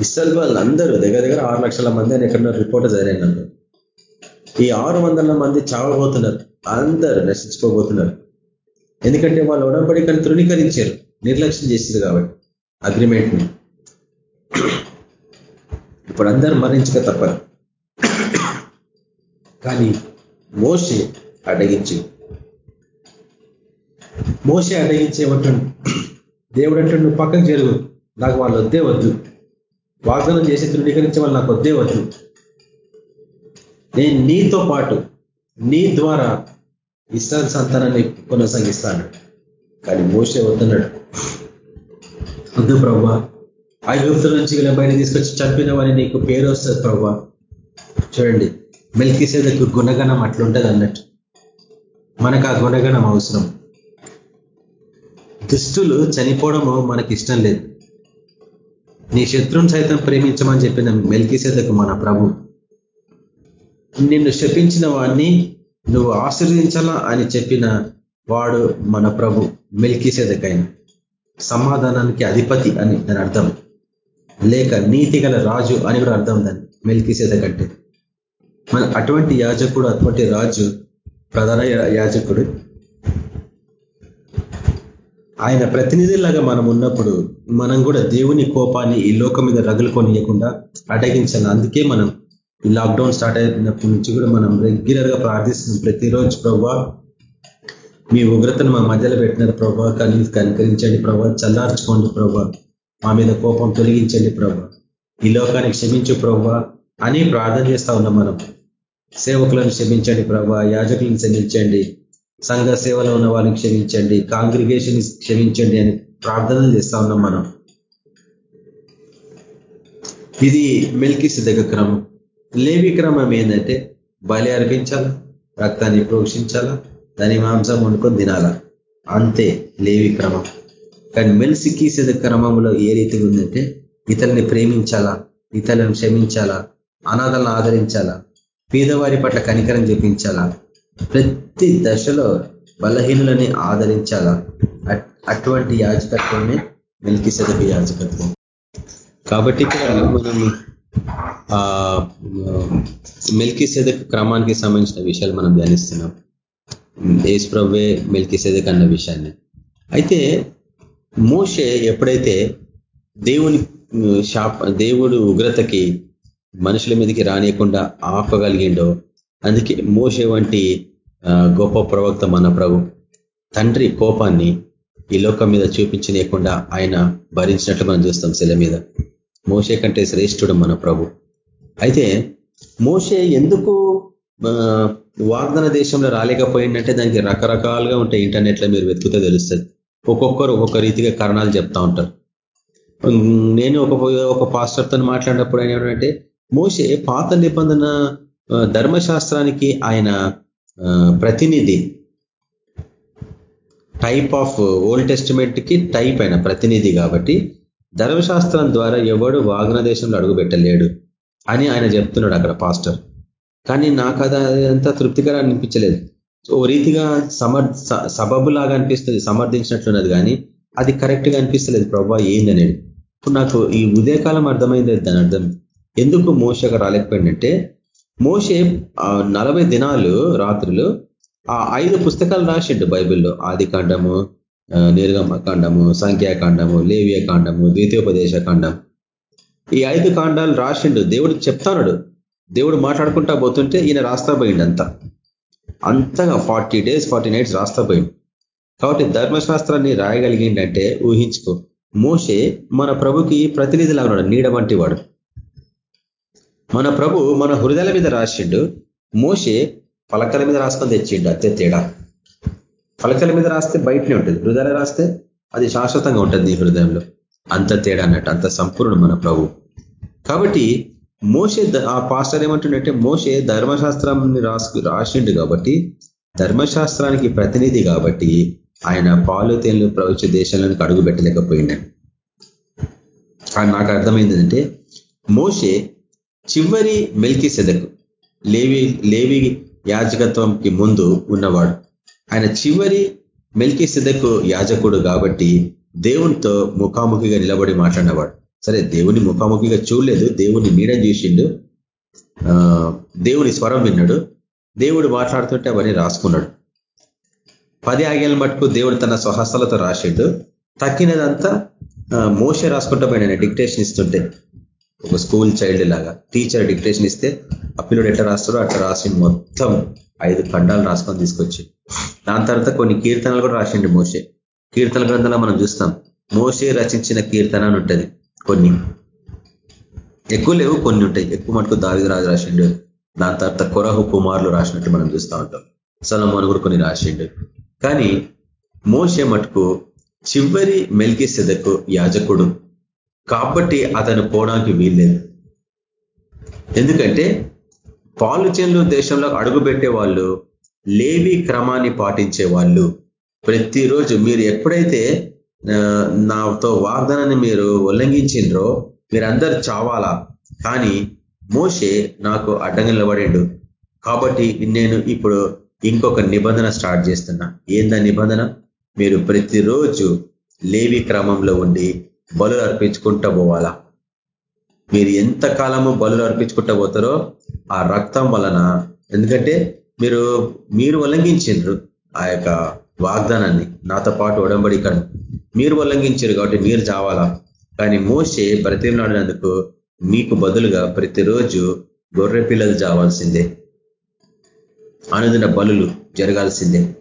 ఇస్రాయల్ వాళ్ళందరూ దగ్గర దగ్గర ఆరు లక్షల మంది అని ఎక్కడ రిపోర్ట్ జరిగినారు ఈ ఆరు వందల మంది చావబోతున్నారు. అందరూ నశించుకోబోతున్నారు. ఎందుకంటే వాళ్ళు ఉడంబడికను తృణీకరించారు నిర్లక్ష్యం చేసింది కాబట్టి అగ్రిమెంట్ని. ఇప్పుడు అందరూ మరణించక తప్పదు. కానీ మోసే అడ్డగించి మోసే అడ్డగించేమంటాడు దేవుడు అంటాడు నువ్వు పక్కకు జరుగు. నాకు వాళ్ళు వద్దే వద్దు. వాగ్దానం చేసి తృణీకరించే వాళ్ళు నాకు వద్దే వద్దు. నేను నీతో పాటు నీ ద్వారా ఇస్రాయల్ సంతానాన్ని కొనసాగిస్తాను. కానీ మోసే వద్దన్నాడు. అందు ప్రభా ఐగుప్తుల నుంచి వీళ్ళ బయట తీసుకొచ్చి చంపినవని నీకు పేరు వస్తుంది ప్రభా చూడండి మెల్కిసేదకు గుణగణం అట్లుంటది అన్నట్టు. మనకు ఆ గుణగణం అవసరం. దుష్టులు చనిపోవడము మనకి ఇష్టం లేదు. నీ శత్రువుని సైతం ప్రేమించమని చెప్పిన మెల్కిసేదకు మన ప్రభు. నిన్ను శపించిన వాడిని నువ్వు ఆశీర్వదించాలా అని చెప్పిన వాడు మన ప్రభు మెల్కిసేదకైన. సమాధానానికి అధిపతి అని దాని అర్థం. లేక నీతి రాజు అని కూడా అర్థం దాన్ని మెలికిసేదకంటే. మన అటువంటి యాజకుడు అటువంటి రాజు ప్రధాన యాజకుడు ఆయన ప్రతినిధిలాగా మనం ఉన్నప్పుడు మనం కూడా దేవుని కోపాన్ని ఈ లోకం మీద రగులుకొనియకుండా అటగించాలి అందుకే మనం ఈ లాక్డౌన్ స్టార్ట్ అయినప్పటి నుంచి కూడా మనం రెగ్యులర్గా ప్రార్థిస్తున్నాం. ప్రతిరోజు ప్రభావ మీ ఉగ్రతను మా మధ్యలో పెట్టినారు ప్రభావ కానీ కనికరించండి ప్రభావ చల్లార్చుకోండి ప్రభావ మా మీద కోపం తొలగించండి ప్రభా. ఈ లోకాన్ని క్షమించు ప్రభా అని ప్రార్థన చేస్తా ఉన్నాం మనం. సేవకులను క్షమించండి ప్రభా. యాజకులను క్షమించండి. సంఘ సేవలో ఉన్న వాళ్ళని క్షమించండి. కాంగ్రిగేషన్ క్షమించండి అని ప్రార్థనలు చేస్తా ఉన్నాం మనం. ఇది మెల్కి దగ్గర క్రమం లేవి క్రమం ఏంటంటే బలి అర్పించాలా? రక్తాన్ని ప్రోక్షించాలా? దాని మాంసం వండుకొని తినాలా? అంతే లేవి క్రమం కానీ మెల్సికి కీసేది క్రమంలో ఏ రీతిగా ఉందంటే ఇతరుని ప్రేమించాలా? ఇతరులను క్షమించాలా? అనాథలను ఆదరించాలా? పేదవారి పట్ల కనికరం చూపించాలా? ప్రతి దశలో బలహీనులని ఆదరించాలా? అటువంటి యాజకత్వమే మెల్కి సెదకు యాజకత్వం. కాబట్టి ఇక్కడ మనం మెల్కి సెదక్ క్రమానికి సంబంధించిన విషయాలు మనం ధ్యానిస్తున్నాం. ఏసు ప్రవ్వే మెల్కి సెదక్ అన్న విషయాన్ని. అయితే మోషే ఎప్పుడైతే దేవుని శాప దేవుడు ఉగ్రతకి మనుషుల మీదకి రానియకుండా ఆపగలిగిండో అందుకే మోషే వంటి గొప్ప ప్రవక్త మన ప్రభు తండ్రి కోపాన్ని ఈ లోకం మీద చూపించనీయకుండా ఆయన భరించినట్లు మనం చూస్తాం శిల మీద. మోసే కంటే శ్రేష్ఠుడు మన ప్రభు. అయితే మోసే ఎందుకు వాగ్దాన దేశంలో రాలేకపోయిందంటే దానికి రకరకాలుగా ఉంటాయి ఇంటర్నెట్లో మీరు వెతుకుతే తెలుస్తుంది. ఒక్కొక్కరు ఒక్కొక్క రీతిగా కారణాలు చెప్తా ఉంటారు. నేను ఒక ఒక పాస్టర్తో మాట్లాడినప్పుడు ఆయన ఏమంటే మోసే పాత నిబంధన ధర్మశాస్త్రానికి ఆయన ప్రతినిధి. టైప్ ఆఫ్ ఓల్డ్ టెస్టిమెంట్కి టైప్ అయిన ప్రతినిధి కాబట్టి ధర్మశాస్త్రం ద్వారా ఎవడు వాగ్న దేశంలో అడుగుపెట్టలేడు. అని ఆయన చెప్తున్నాడు అక్కడ పాస్టర్. కానీ నాకు అది అంత తృప్తికర అనిపించలేదు. ఓ రీతిగా సమర్ సబబులాగా అనిపిస్తుంది సమర్థించినట్లున్నది కానీ అది కరెక్ట్గా అనిపిస్తలేదు. ప్రభా ఏందనేది ఇప్పుడు నాకు ఈ ఉదయకాలం అర్థమైంది దాని అర్థం. ఎందుకు మోసగా రాలేకపోయిందంటే మోసే నలభై దినాలు రాత్రులు ఆ ఐదు పుస్తకాలు రాసిండు బైబిల్లో. ఆది కాండము నిర్గమ కాండము సంఖ్యాకాండము లేవ్యకాండము ద్వితీయోపదేశ కాండం ఈ ఐదు కాండాలు రాసిండు. దేవుడు చెప్తాడు దేవుడు మాట్లాడుకుంటా పోతుంటే ఈయన రాస్తా పోయిండు అంతా అంతగా ఫార్టీ డేస్ ఫార్టీ నైట్స్ రాస్తా పోయిండు కాబట్టి ధర్మశాస్త్రాన్ని రాయగలిగిండంటే ఊహించుకో. మోసే మన ప్రభుకి ప్రతినిధిలా ఉన్నాడు నీడ వంటి వాడు. మన ప్రభు మన హృదయాల మీద రాసిండు. మోసే పలకల మీద రాసుకొని తెచ్చిండు అంతే తేడా. పలకల మీద రాస్తే బయటనే ఉంటుంది. హృదయాలు రాస్తే అది శాశ్వతంగా ఉంటుంది నీ హృదయంలో. అంత తేడా అన్నట్టు అంత సంపూర్ణ మన ప్రభు. కాబట్టి మోసే ఆ పాస్టర్ ఏమంటుండంటే మోసే ధర్మశాస్త్రాన్ని రాసు రాసిండు కాబట్టి ధర్మశాస్త్రానికి ప్రతినిధి కాబట్టి ఆయన పాలు తేళ్ళు ప్రవచ దేశాలను అడుగు పెట్టలేకపోయిండని కానీ నాకు అర్థమైంది అంటే మోసే చివరి మెల్కి సెదకు లేవి లేవి యాజకత్వంకి ముందు ఉన్నవాడు. ఆయన చివరి మెల్కి సెదకు యాజకుడు కాబట్టి దేవునితో ముఖాముఖిగా నిలబడి మాట్లాడినవాడు. సరే దేవుని ముఖాముఖిగా చూడలేదు దేవుని నీడ చూసిండు. దేవుని స్వరం విన్నాడు. దేవుడు మాట్లాడుతుంటే అవన్నీ రాసుకున్నాడు. పది ఆగ్యాల మటుకు దేవుడు తన స్వహస్తాలతో రాసిండు. తక్కినదంతా మోసే రాసుకుంటా పోయిన డిక్టేషన్ ఇస్తుంటే. ఒక స్కూల్ చైల్డ్ లాగా టీచర్ డిక్టేషన్ ఇస్తే ఆ పిల్లడు ఎట్లా రాస్తాడో అట్లా రాసి మొత్తం ఐదు ఖండాలు రాసుకొని తీసుకొచ్చి. దాని తర్వాత కొన్ని కీర్తనలు కూడా రాసిండు మోసే కీర్తన గ్రంథంలో మనం చూస్తాం మోసే రచించిన కీర్తన అని ఉంటుంది కొన్ని. ఎక్కువ లేవు కొన్ని ఉంటాయి. ఎక్కువ మటుకు దావిదరాజు రాసిండు దాని తర్వాత కొరహు కుమారులు రాసినట్టు మనం చూస్తూ ఉంటాం. సలమోన్ కూడా కొన్ని రాసిండు. కానీ మోసే మటుకు చివరి మెల్కి సెదకు యాజకుడు. కాబట్టి అతను పోవడానికి వీల్లేదు. ఎందుకంటే పాలుచెన్లు దేశంలో అడుగుపెట్టే వాళ్ళు లేవి క్రమాన్ని పాటించే వాళ్ళు ప్రతిరోజు మీరు ఎప్పుడైతే నాతో వాగ్దానాన్ని మీరు ఉల్లంఘించిండ్రో మీరందరు చావాలా? కానీ మోషే నాకు అడ్డంగా నిలబడిండు. కాబట్టి నేను ఇప్పుడు ఇంకొక నిబంధన స్టార్ట్ చేస్తున్నా. ఏందా నిబంధన? మీరు ప్రతిరోజు లేవి క్రమంలో ఉండి బలు అర్పించుకుంటూ పోవాలా? మీరు ఎంత కాలము బలు అర్పించుకుంటూ పోతారో ఆ రక్తం వలన. ఎందుకంటే మీరు మీరు ఉల్లంఘించిండ్రు ఆ యొక్క వాగ్దానాన్ని నాతో పాటు ఉడంబడికను మీరు ఉల్లంఘించారు కాబట్టి మీరు చావాలా? కానీ మోసే బ్రతిమలాడినందుకు మీకు బదులుగా ప్రతిరోజు గొర్రె పిల్లలు చావాల్సిందే. అనుదిన బలులు జరగాల్సిందే.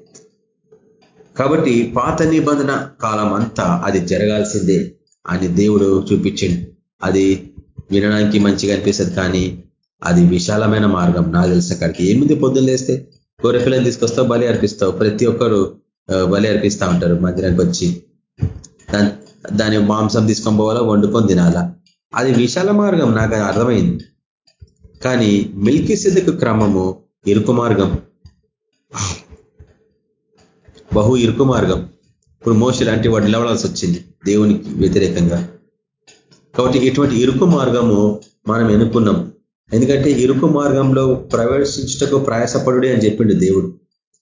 కాబట్టి పాత నిబంధన కాలం అంతా అది జరగాల్సిందే అని దేవుడు చూపించిండు. అది వినడానికి మంచిగా అనిపిస్తుంది కానీ అది విశాలమైన మార్గం. నాకు తెలిసిన కాడికి ఎనిమిది పొద్దున్న లేస్తే? గొర్రె పిల్లలు తీసుకొస్తావు బలి అర్పిస్తావు. ప్రతి ఒక్కరు బలి అర్పిస్తూ ఉంటారు మందిరానికి వచ్చి. దాని మాంసం తీసుకొని పోవాలా వండుకొని తినాలా? అది విశాల మార్గం నాకు అర్థమైంది. కానీ మిల్కీ సిద్ధకు క్రమము ఇరుకు మార్గం. బహు ఇరుకు మార్గం. ఇప్పుడు మోస లాంటి వాడు నిలవడాల్సి వచ్చింది దేవునికి వ్యతిరేకంగా. కాబట్టి ఇటువంటి ఇరుకు మార్గము మనం ఎన్నుకున్నాం. ఎందుకంటే ఇరుకు మార్గంలో ప్రవేశించటకు ప్రయాసపడుడే అని చెప్పిండు దేవుడు.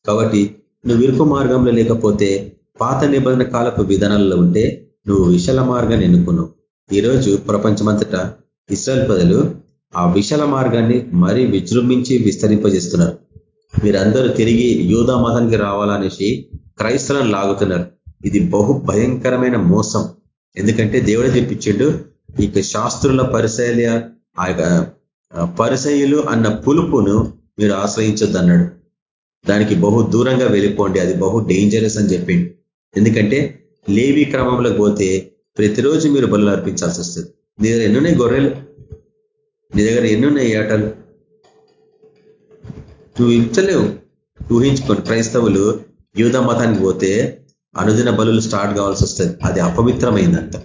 కాబట్టి నువ్వు ఇరుకు మార్గంలో లేకపోతే పాత నిబంధన కాలపు విధానాల్లో ఉంటే నువ్వు విశాల మార్గాన్ని ఎన్నుకున్నావు. ఈరోజు ప్రపంచమంతటా ఇస్రాయల్ ప్రజలు ఆ విశాల మార్గాన్ని మరీ విజృంభించి విస్తరింపజేస్తున్నారు. మీరందరూ తిరిగి యూదా మతానికి రావాలనేసి క్రైస్తలను లాగుతున్నారు. ఇది బహు భయంకరమైన మోసం. ఎందుకంటే దేవుడే చెప్పించిండు ఇక శాస్త్రుల పరిశైల్య ఆ పరిశైలు అన్న పులుపును మీరు ఆశ్రయించొద్దన్నాడు. దానికి బహు దూరంగా వెళ్ళిపోండి అది బహు డేంజరస్ అని చెప్పిండు. ఎందుకంటే లేవి క్రమంలో పోతే ప్రతిరోజు మీరు బలు అర్పించాల్సి వస్తుంది. నీ దగ్గర ఎన్నున్నాయి గొర్రెలు? నీ దగ్గర ఎన్నున్నాయి ఏటలు? నువ్వు ఇచ్చలేవు. ఊహించుకోండి క్రైస్తవులు యూధ మతానికి పోతే అనుదిన బలులు స్టార్ట్ కావాల్సి వస్తుంది. అది అపవిత్రమైందంత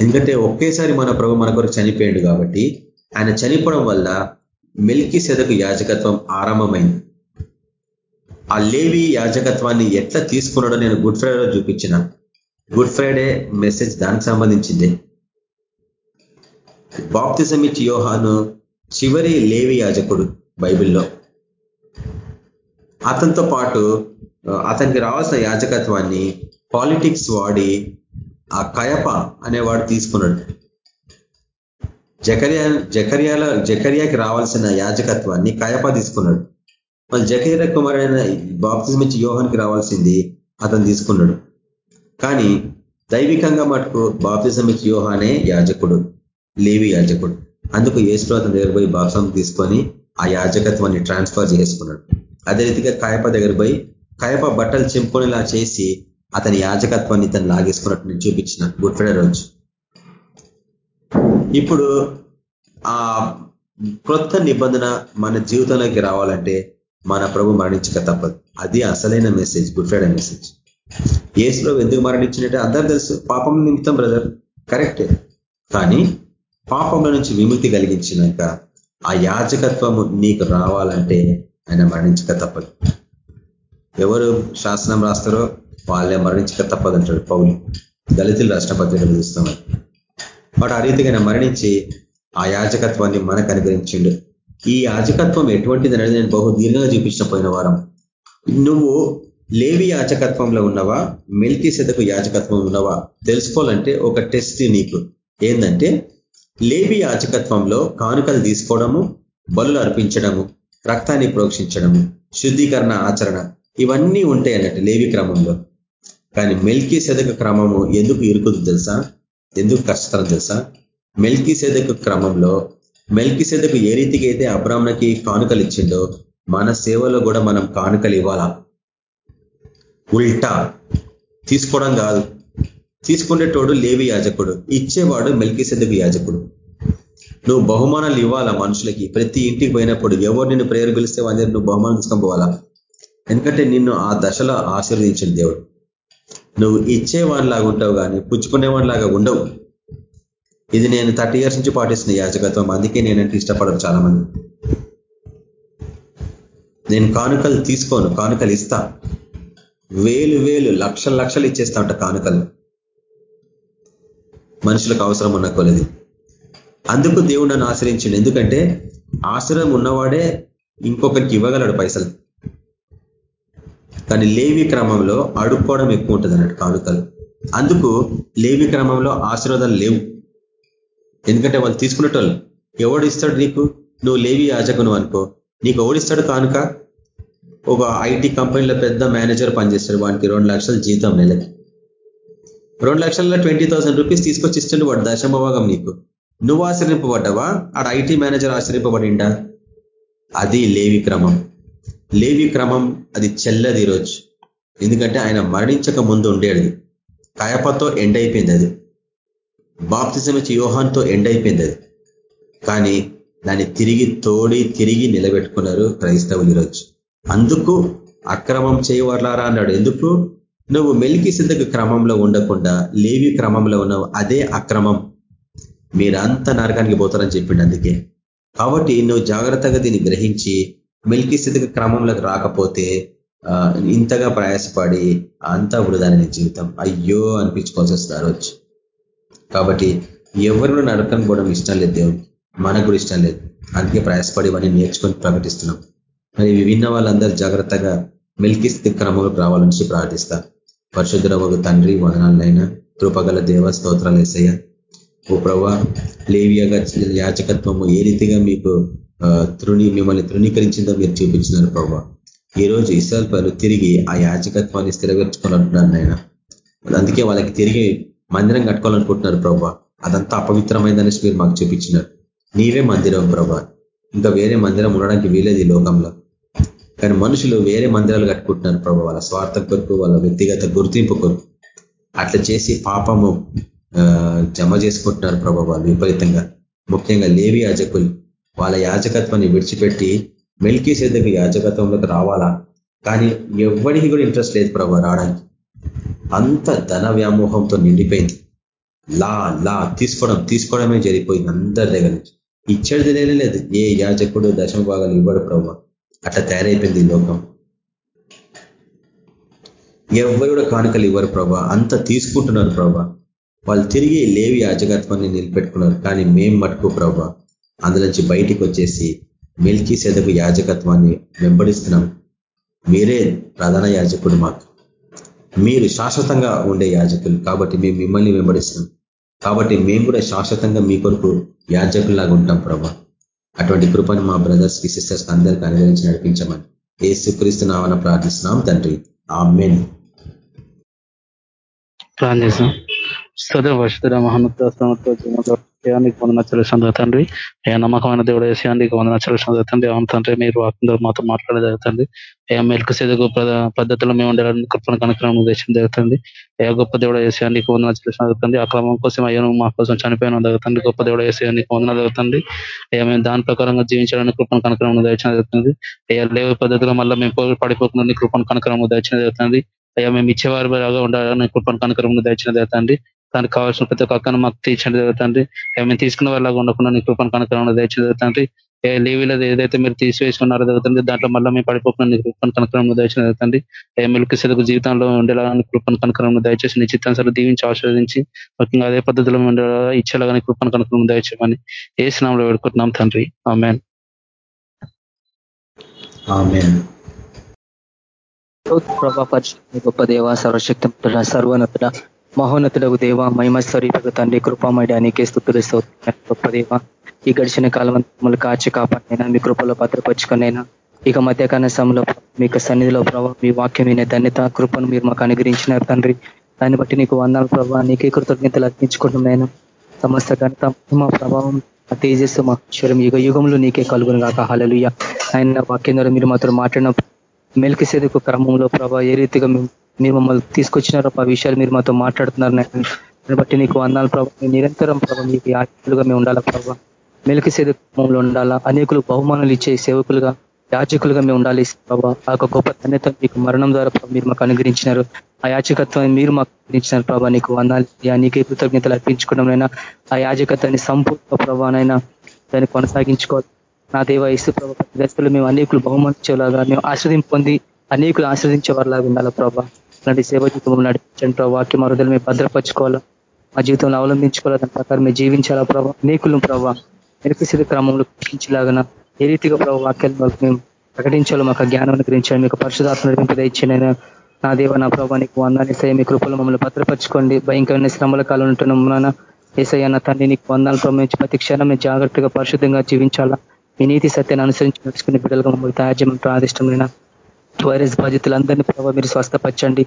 ఎందుకంటే ఒకేసారి మన ప్రభు మన కొరకు చనిపోయాడు కాబట్టి ఆయన చనిపోవడం వల్ల మిల్కి సెదకు యాజకత్వం ఆరంభమైంది. ఆ లేవి యాజకత్వాన్ని ఎట్లా తీసుకున్నాడో నేను గుడ్ ఫ్రైడే చూపించిన. గుడ్ ఫ్రైడే మెసేజ్ దానికి సంబంధించింది. బాప్తిజం ఇచ్చి యోహాను చివరి లేవి యాజకుడు బైబిల్లో. అతనితో పాటు అతనికి రావాల్సిన యాజకత్వాన్ని పాలిటిక్స్ వాడి ఆ కయప అనేవాడు తీసుకున్నాడు. జకరియా జకర్యాల జకర్యాకి రావాల్సిన యాజకత్వాన్ని కయప తీసుకున్నాడు. మన జకేర కుమారుడైన బాప్తిజం ఇచ్చి యోహానికి రావాల్సింది అతను తీసుకున్నాడు. కానీ దైవికంగా మటుకు బాప్తిజం ఇచ్చి యోహానే యాజకుడు లేవి యాజకుడు. అందుకు ఏసులో అతని దగ్గర పోయి బాప్సం తీసుకొని ఆ యాజకత్వాన్ని ట్రాన్స్ఫర్ చేసుకున్నాడు. అదే రీతిగా కాయప దగ్గర పోయి కాయప బట్టలు చింపుకునేలా చేసి అతని యాజకత్వాన్ని తను లాగేసుకున్నట్టు నేను చూపించిన గుడ్ ఫ్రైడే రోజు. ఇప్పుడు ఆ క్రొత్త నిబంధన మన జీవితంలోకి రావాలంటే మన ప్రభు మరణించక తప్పదు. అది అసలైన మెసేజ్ గుడ్ ఫ్రైడే మెసేజ్ ఏసులో ఎందుకు మరణించినట్టే అందరు తెలుసు. పాపం నిమిత్తం బ్రదర్ కరెక్టే కానీ పాపంలో నుంచి విముక్తి కలిగించినాక ఆ యాజకత్వము నీకు రావాలంటే ఆయన మరణించక తప్పదు. ఎవరు శాసనం రాస్తారో వాళ్ళే మరణించక తప్పదు అంటాడు పౌలు. దళితులు రాష్ట్ర చూస్తున్నారు. చూస్తామని వాడు ఆ రీతిగా మరణించి ఆ యాజకత్వాన్ని మనకు అనుగ్రహించిండు. ఈ యాజకత్వం ఎటువంటిది అనేది నేను బహు దీర్ఘంగా చూపించిన పోయిన వారం. నువ్వు లేవి యాచకత్వంలో ఉన్నవా? మెల్కి సెదకు యాచకత్వం ఉన్నవా? తెలుసుకోవాలంటే ఒక టెస్ట్ నీకు. ఏంటంటే లేవి యాచకత్వంలో కానుకలు తీసుకోవడము బలులు అర్పించడము రక్తాన్ని ప్రోక్షించడము శుద్ధీకరణ ఆచరణ ఇవన్నీ ఉంటాయి అన్నట్టు లేవి క్రమంలో. కానీ మెల్కి సెదక క్రమము ఎందుకు ఇరుకుదు తెలుసా? ఎందుకు కష్టతరం తెలుసా? మెల్కి క్రమంలో మెల్కి సెదకు ఏ రీతికి అయితే అబ్రాహ్మణకి కానుకలు ఇచ్చిండో మన సేవలో కూడా మనం కానుకలు ఇవ్వాలా? ఉల్టా. తీసుకోవడం కాదు. తీసుకునేటోడు లేవి యాజకుడు ఇచ్చేవాడు మెల్కి సెదకు యాజకుడు. నువ్వు బహుమానాలు ఇవ్వాలా మనుషులకి? ప్రతి ఇంటికి పోయినప్పుడు ఎవరు నిన్ను ప్రేరు పిలిస్తే వాళ్ళ నువ్వు బహుమానం తీసుకొని పోవాలా? ఎందుకంటే నిన్ను ఆ దశలో ఆశీర్వదించిన దేవుడు. నువ్వు ఇచ్చేవాడిలాగా ఉంటావు కానీ పుచ్చుకునేవాడిలాగా ఉండవు. ఇది నేను థర్టీ ఇయర్స్ నుంచి పాటిస్తున్న యాజకత్వం అందుకే నేనంటే ఇష్టపడను చాలా మంది నేను కానుకలు తీసుకోను కానుకలు ఇస్తా. వేలు వేలు లక్షల లక్షలు ఇచ్చేస్తా ఉంట కానుకలు. మనుషులకు అవసరం ఉన్న కొలది. అందుకు దేవుడు నన్ను ఆశ్రయించిండు. ఎందుకంటే ఆశ్రయం ఉన్నవాడే ఇంకొకరికి ఇవ్వగలడు పైసలు. కానీ లేవి క్రమంలో అడుక్కోవడం ఎక్కువ ఉంటుంది అన్నట్టు కానుకలు. అందుకు లేవి క్రమంలో ఆశీర్వాదాలు లేవు. ఎందుకంటే వాళ్ళు తీసుకునేటోళ్ళు ఎవడు ఇస్తాడు నీకు? నువ్వు లేవి యాజకును అనుకో. నీకు ఎవడిస్తాడు కానుక? ఒక ఐటీ కంపెనీలో పెద్ద మేనేజర్ పనిచేస్తాడు. వానికి రెండు లక్షల జీతం నెలకి. రెండు లక్షల ట్వంటీ థౌసండ్ రూపీస్ తీసుకొచ్చి ఇస్తుండే వాడు దశమభాగం నీకు. నువ్వు ఆశ్రయింపబడ్డావా? ఆడ ఐటీ మేనేజర్ ఆశ్రయింపబడిండా? అది లేవి క్రమం. లేవి క్రమం అది చెల్లది ఈరోజు. ఎందుకంటే ఆయన మరణించక ముందు ఉండేది. కాయపతో ఎండ్ అయిపోయింది అది. బాప్తిజం ఇచ్చి యోహాన్తో ఎండ్ అయిపోయింది అది. కానీ దాన్ని తిరిగి తోడి తిరిగి నిలబెట్టుకున్నారు క్రైస్తవులు ఈరోజు. అందుకు అక్రమం చేయవర్లారా అన్నాడు. ఎందుకు? నువ్వు మెలికి సిద్ధకు క్రమంలో ఉండకుండా లేవి క్రమంలో ఉన్నావు. అదే అక్రమం. మీరంతా నరకానికి పోతారని చెప్పిండు అందుకే. కాబట్టి నువ్వు జాగ్రత్తగా దీన్ని గ్రహించి మెలికి స్థితికి క్రమంలోకి రాకపోతే ఇంతగా ప్రయాసపడి అంతా వృధాని జీవితం. అయ్యో అనిపించుకోవాల్సి వస్తుంది ఆ రోజు. కాబట్టి ఎవరిని నరకం పోవడం ఇష్టం లేదు దేవుడికి మనకు కూడా ఇష్టం లేదు. అందుకే ప్రయాసపడి ఇవన్నీ నేర్చుకొని ప్రకటిస్తున్నాం. మరి విన్న వాళ్ళందరూ జాగ్రత్తగా మెల్కి క్రమంలో క్రమంలోకి రావాలని ప్రార్థిస్తా. పరిశుద్ధ తండ్రి వదనాలనైనా కృపగల దేవ స్తోత్రాలు వేసయ్య ఓ ప్రభా లేవియాగా యాచకత్వము ఏ రీతిగా మీకు తృణి మిమ్మల్ని తృణీకరించిందో మీరు చూపించినారు ప్రభా ఈ రోజు ఇసాల్ పలు తిరిగి ఆ యాచకత్వాన్ని స్థిరపరచుకోవాలంటున్నారు నాయన అందుకే వాళ్ళకి తిరిగి మందిరం కట్టుకోవాలనుకుంటున్నారు ప్రభా. అదంతా అపవిత్రమైందనేసి మీరు మాకు చూపించినారు. నీవే మందిరం ప్రభా. ఇంకా వేరే మందిరం ఉండడానికి వీలేదు ఈ లోకంలో. కానీ మనుషులు వేరే మందిరాలు కట్టుకుంటున్నారు ప్రభా. వాళ్ళ స్వార్థం కొరకు వాళ్ళ వ్యక్తిగత గుర్తింపు కొరకు. అట్లా చేసి పాపము జమ చేసుకుంటున్నారు ప్రభా వాళ్ళు విపరీతంగా. ముఖ్యంగా లేవి యాజకులు. వాళ్ళ యాజకత్వాన్ని విడిచిపెట్టి మెల్కీ సేదకు యాజకత్వంలోకి రావాలా? కానీ ఎవరికి కూడా ఇంట్రెస్ట్ లేదు ప్రభా రావడానికి. అంత ధన వ్యామోహంతో నిండిపోయింది. లా లా తీసుకోవడం తీసుకోవడమే జరిగిపోయింది అందరి దగ్గర నుంచి. ఇచ్చేది లేదు. ఏ యాజకుడు దశమ భాగాలు ఇవ్వడు ప్రభు. అట్లా తయారైపోయింది లోకం. ఎవరు కూడా కానుకలు ఇవ్వరు ప్రభా. అంత తీసుకుంటున్నారు ప్రభా. వాళ్ళు తిరిగి లేవి యాజకత్వాన్ని నిలబెట్టుకున్నారు. కానీ మేం మటుకు ప్రభా అందులోంచి బయటికి వచ్చేసి మిల్కీ సెదకు యాజకత్వాన్ని వెంబడిస్తున్నాం. మీరే ప్రధాన యాజకుడు మాకు. మీరు శాశ్వతంగా ఉండే యాజకులు కాబట్టి మేము మిమ్మల్ని వెంబడిస్తున్నాం. కాబట్టి మేము కూడా శాశ్వతంగా మీ కొరకు యాజకుల్లాగా ఉంటాం ప్రభా. అటువంటి కృపను మా బ్రదర్స్కి సిస్టర్స్ అందరికీ అనుగ్రహించి నడిపించమని ఏ సుక్రీస్తున్నామని ప్రార్థిస్తున్నాం తండ్రి. ఆ మెయిన్ ప్రార్థిస్తాం స్తోత్రం వర్షితుడ మహోన్నత స్తోత్రానికి వందన చెల్లిసిన తండ్రి. ఏ నమ్మకమైన దేవుడు వేసేయానికి వందన చెల్లిసిన తండ్రి. అవును తండ్రి మీరు వాక్యంలో మాతో మాట్లాడే జరుగుతుంది ఏ మెలకు సేదకు పద్ధతిలో మేము ఉండాలని కృపణ కనుక్రమం ఉద్దేశం జరుగుతుంది ఏ గొప్ప దేవుడు వేసేయానికి వందన చెల్లిసిన జరుగుతుంది ఆ క్రమం కోసం అయ్యను మా కోసం చనిపోయిన జరుగుతుంది గొప్ప దేవుడు వేసేయానికి వందన జరుగుతుంది ఏ మేము దాని ప్రకారంగా జీవించడానికి కృపణ కనుక్రమం దయచిన జరుగుతుంది ఏ లేవు పద్ధతిలో మళ్ళీ మేము పడిపోకుండా కృపణ కనుక్రమం దయచిన జరుగుతుంది అయ్యా మేము ఇచ్చేవారి ఉండాలని కృపణ కనుక్రమం దయచిన జరుగుతుంది దానికి కావాల్సిన ప్రతి ఒక్క అక్కను మాకు తీర్చండి జరుగుతుంది మేము తీసుకున్న వాళ్ళగా ఉండకుండా నీ కృపను కనుక దయచేసి జరుగుతుంది ఏ లీవీలో ఏదైతే మీరు తీసివేసుకున్నారో జరుగుతుంది దాంట్లో మళ్ళీ మేము పడిపోకుండా నీ కృపను కనుకరంలో దయచేసి జరుగుతుంది ఏ మిల్క్ సెలకు జీవితంలో ఉండేలాగా కృపను కనుకరంలో దయచేసి నీ చిత్తానుసారి దీవించి ఆశ్రవదించి ముఖ్యంగా అదే పద్ధతిలో ఉండేలా ఇచ్చేలాగా కృపను కనుకరం దయచేయమని ఏ స్నామంలో వేడుకుంటున్నాం తండ్రి. ఆమెన్. ప్రభా పరిశుద్ధి గొప్ప దేవ సర్వశక్తి సర్వనతుడ మహోన్నతులకు దేవ మహిమ స్వరూపకు తండ్రి కృపామయ్య అనేకే స్థుతులు గొప్ప దేవ ఈ గడిచిన కాలం మమ్మల్ని కాచి కాపాడినైనా మీ కృపలో భద్రపరుచుకునైనా ఇక మధ్యకాల సమయంలో మీకు సన్నిధిలో ప్రభావ మీ వాక్యమైన ధన్యత కృపను మీరు మాకు అనుగ్రహించినారు తండ్రి. దాన్ని బట్టి నీకు వందాలు ప్రభావ నీకే కృతజ్ఞతలు అర్పించుకుంటున్నాను. సమస్త ఘనత మా ప్రభావం తేజస్సు మా ఈశ్వరం యుగ యుగంలో నీకే కలుగును కాక హాలలుయ్య ఆయన వాక్యం ద్వారా మీరు మాత్రం మాట్లాడిన మెలికి క్రమంలో ప్రభావ ఏ రీతిగా మీరు మమ్మల్ని తీసుకొచ్చినారు ఆ విషయాలు మీరు మాతో మాట్లాడుతున్నారు దాన్ని బట్టి నీకు వందాలు ప్రభావ నిరంతరం ప్రభావ మీకు యాచకులుగా మేము ఉండాలా ప్రభావ మెలికి సేదుకు ఉండాలా. అనేకులు బహుమానాలు ఇచ్చే సేవకులుగా యాచకులుగా మేము ఉండాలి ప్రభావ ఆ గొప్ప ధన్యత మీకు మరణం ద్వారా మీరు మాకు అనుగ్రహించినారు. ఆ యాచకత్వాన్ని మీరు మాకు అనుగ్రహించినారు ప్రభావ నీకు వందాలి నీకే కృతజ్ఞతలు అర్పించుకోవడంనైనా ఆ యాజకత్వాన్ని సంపూర్ణ ప్రభావనైనా దాన్ని కొనసాగించుకోవాలి. నా దేవ ఇసు ప్రభావ దశలు మేము అనేకులు బహుమానించేలాగా మేము ఆశ్రదింపు పొంది అనేకులు ఆశ్రదించే వారిలాగా ఉండాలా ప్రభా? అలాంటి సేవ జీవితం నడిపించండి ప్రభావ వాక్యం మరుదలు మేము భద్రపరచుకోవాలా? మా జీవితంలో అవలంబించుకోవాలా? దాని ప్రకారం మేము జీవించాలా ప్రభావ అనేకులు ప్రభావ నిరపిసిద్ధ క్రమంలో కృషించేలాగా ఏ రీతిగా ప్రభావ వాక్యాలు మేము ప్రకటించాలో మాకు జ్ఞానం అనుగ్రహించండి. మీకు పరిశుధాత్మ నడిపింపు నా దేవ నా ప్రభానికి నీకు మీ కృపలు మమ్మల్ని భద్రపరచుకోండి. భయంకరమైన శ్రమల కాలం ఉంటున్నాం ఏసయ్య నా తండ్రి నీకు వందాలు ప్రమేయించి ప్రతి క్షణం జాగ్రత్తగా పరిశుద్ధంగా జీవించాలా? మీ నీతి సత్యాన్ని అనుసరించి నడుచుకునే బిడ్డలుగా మమ్మల్ని తయాజ్యం ప్రాదిష్టమైన వైరస్ బాధితులందరినీ ప్రభావ మీరు స్వస్థపరచండి.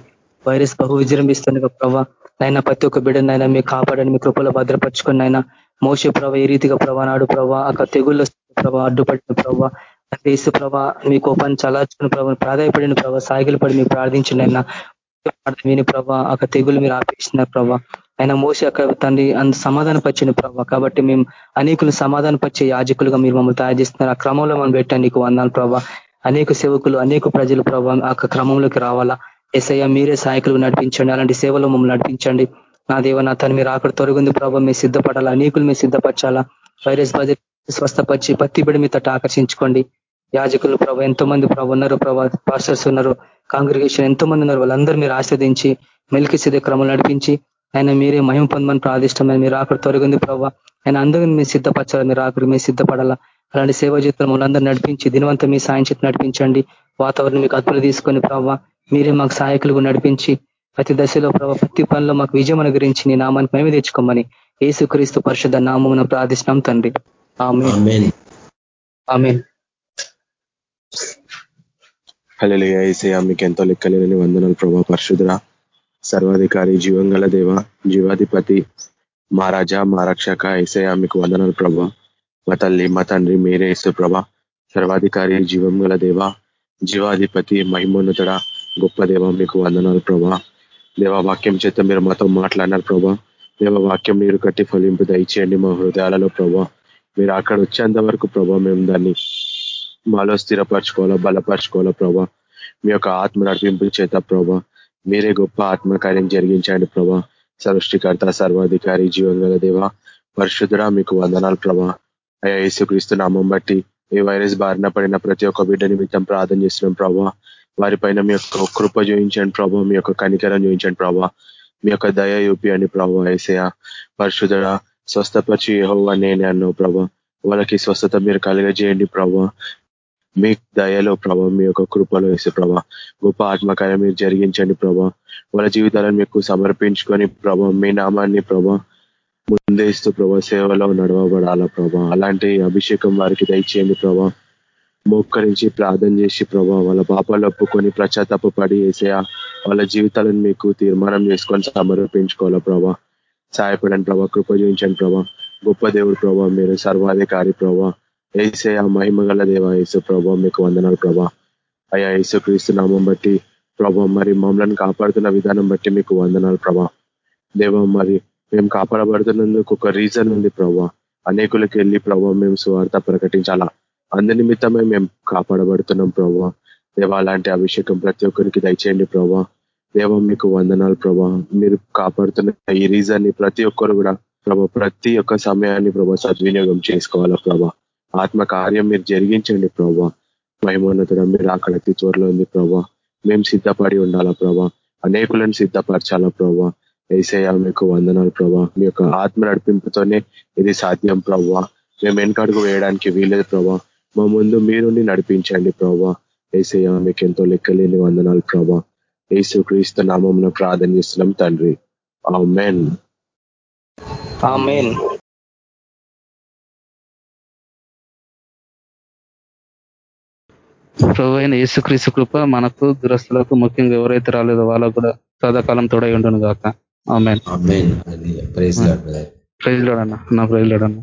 వైరస్ బహు విజృంభిస్తుంది ప్రభావ ఆయన ప్రతి ఒక్క బిడ్డనైనా మీరు కాపాడని మీ కృపలో భద్రపరచుకుని ఆయన మోసే ప్రభావ ఏ రీతిగా ప్రభా నాడు ప్రభావ అక్కడ తెగుళ్ళు ప్రభావ అడ్డుపడిన ప్రభావ దేశ ప్రభా మీ కోపాన్ని చలార్చుకుని ప్రభావ ప్రాధాయపడిన ప్రభావ సాగిలు పడి మీరు ప్రార్థించండి ఆయన విని ప్రభా తెగులు మీరు ఆపేసిన ప్రభా. ఆయన మోసి అక్కడ తండ్రి అంత సమాధాన పరిచిన ప్రభావ కాబట్టి మేము అనేకులు సమాధాన పరిచే యాజకులుగా మీరు మమ్మల్ని తయారు చేస్తున్నారు. ఆ క్రమంలో మనం పెట్టండి నీకు వందాలు ప్రభావ అనేక సేవకులు అనేక ప్రజలు ప్రభావం ఆ క్రమంలోకి రావాలా? ఎస్ఐ మీరే సహాయకులు నడిపించండి. అలాంటి సేవలు మమ్మల్ని నడిపించండి. నా దేవ నా తను మీరు అక్కడ తొలగింది ప్రభావ మీరు సిద్ధపడాలా? అనేకులు మీరు సిద్ధపరచాలా? వైరస్ బజెట్ స్వస్థపరిచి పత్తి బిడి మీ ఆకర్షించుకోండి. యాజకులు ప్రభావ ఎంతో మంది ప్రభావ ఉన్నారు ప్రభా పాస్టర్స్ ఉన్నారు కాంగ్రిగేషన్ ఎంతో మంది ఉన్నారు వాళ్ళందరూ మీరు ఆస్వాదించి మెలికి సిద్ధ క్రమం నడిపించి ఆయన మీరే మహిమ పొందమని ప్రాదిష్టమైన మీరు అక్కడ తొలగింది ప్రభావ ఆయన అందరినీ మీరు సిద్ధపరచాలి? మీరు ఆఖరి మీరు సిద్ధపడాలా? అలాంటి సేవా జీవితం మనందరూ నడిపించి దినవంతం మీ సాయం చేతి నడిపించండి. వాతావరణం మీకు అదుపులు తీసుకొని ప్రభావ మీరే మాకు సహాయకులుగా నడిపించి ప్రతి దశలో ప్రభావ ప్రతి పనిలో మాకు విజయం అనుగ్రహించి నీ నామానికి మేము తెచ్చుకోమని ఏసుక్రీస్తు పరిషత్ నామం ప్రార్థిస్తున్నాం తండ్రి. మీకు ఎంతో లెక్కలేని వందనాలు ప్రభా పరిశుద్ర సర్వాధికారి జీవంగల దేవ జీవాధిపతి మా రాజా మా రక్షక ఏసయ మీకు వందనాలు ప్రభా మా తల్లి మా తండ్రి మీరే ఇస్తు ప్రభా సర్వాధికారి జీవం గల దేవ జీవాధిపతి మహిమోన్నతుడ గొప్ప దేవ మీకు వందనాలు ప్రభా. దేవ వాక్యం చేత మీరు మాతో మాట్లాడినారు ప్రభా. దేవ వాక్యం మీరు కట్టి ఫలింపు దయచేయండి మా హృదయాలలో ప్రభా. మీరు అక్కడ వచ్చేంత వరకు ప్రభా మేము దాన్ని మాలో స్థిరపరచుకోవాలా బలపరచుకోవాలా ప్రభా. మీ యొక్క ఆత్మ నడిపింపు చేత ప్రభా మీరే గొప్ప ఆత్మకార్యం జరిగించండి ప్రభా. సృష్టికర్త సర్వాధికారి జీవంగల దేవ పరిశుద్ధుడా మీకు వందనాలు ప్రభా. అయ్యా యేసుక్రీస్తు నామం బట్టి ఈ వైరస్ బారిన పడిన ప్రతి ఒక్క బిడ్డ నిమిత్తం ప్రార్థన చేస్తున్నాం ప్రభా. వారిపైన మీ యొక్క కృప చూపించండి ప్రభా. మీ యొక్క కనికరం చూపించండి ప్రభా. మీ యొక్క దయ చూపియండి ప్రభా ఏసయ పరిశుధ స్వస్థపరిచి ఏహోవా నేనే అన్నావు ప్రభా. వాళ్ళకి స్వస్థత మీరు కలిగజేయండి ప్రభా. మీ దయలో ప్రభా మీ యొక్క కృపలో వేసే ప్రభా. గొప్ప ఆత్మకార్యం మీరు జరిగించండి ప్రభా. వాళ్ళ జీవితాలను మీకు సమర్పించుకొని ప్రభా మీ నామాన్ని ప్రభా ముందేస్తూ ప్రభా సేవలో నడవబడాలా ప్రభా. అలాంటి అభిషేకం వారికి దయచేయండి ప్రభా. మోక్కరించి ప్రార్థన చేసి ప్రభా వాళ్ళ పాపాలు ఒప్పుకొని ప్రచాతపు పడి వేసేయా వాళ్ళ జీవితాలను మీకు తీర్మానం చేసుకొని సమర్పించుకోవాలా ప్రభా. సహాయపడండి ప్రభా కృప చూపించండి ప్రభా. గొప్ప దేవుడు ప్రభా మీరు సర్వాధికారి ప్రభా. ఏసయ మహిమగల దేవ యేసు ప్రభా మీకు వందనాలు ప్రభా. అయా యేసు క్రీస్తు నామం బట్టి ప్రభా మరి మమ్మల్ని కాపాడుతున్న విధానం బట్టి మీకు వందనాలు ప్రభా. దేవ మరి మేము కాపాడబడుతున్నందుకు ఒక రీజన్ ఉంది ప్రభావ అనేకులకు వెళ్ళి ప్రభావ మేము సువార్త ప్రకటించాలా? అందు నిమిత్తమే మేము కాపాడబడుతున్నాం ప్రభావ దేవా అలాంటి అభిషేకం ప్రతి ఒక్కరికి దయచేయండి ప్రభావ దేవం మీకు వందనాలు ప్రభా మీరు కాపాడుతున్న ఈ రీజన్ని ప్రతి ఒక్కరు కూడా ప్రభా ప్రతి ఒక్క సమయాన్ని ప్రభా సద్వినియోగం చేసుకోవాలా ప్రభా ఆత్మ కార్యం మీరు జరిగించండి ప్రభా మహిమోన్నతుడ మీరు అక్కడ త్వరలో ఉంది ప్రభా మేము సిద్ధపడి ఉండాలా ప్రభా అనేకులను సిద్ధపరచాలా ప్రభా ఏసయ్య మీకు వందనాలు ప్రభా. మీ యొక్క ఆత్మ నడిపింపుతోనే ఇది సాధ్యం ప్రభా. మేము వెనకడుగు వేయడానికి వీలేదు ప్రభా. మా ముందు మీరుండి నడిపించండి ప్రభా. ఏసయ్య మీకు ఎంతో లెక్కలేని వందనాలు ప్రభా. ఏసు క్రీస్తు నామంలో ప్రార్థన చేస్తున్నాం తండ్రి. ఆమెన్. ఆమెన్. ప్రభు అయిన యేసుక్రీస్తు కృప మనకు దురస్తులకు ముఖ్యంగా ఎవరైతే రాలేదో వాళ్ళకు కూడా సదాకాలం తోడై ఉండును గాక ప్రైజ్ లోడన్నా నా ప్రైజ్ లోడన్నా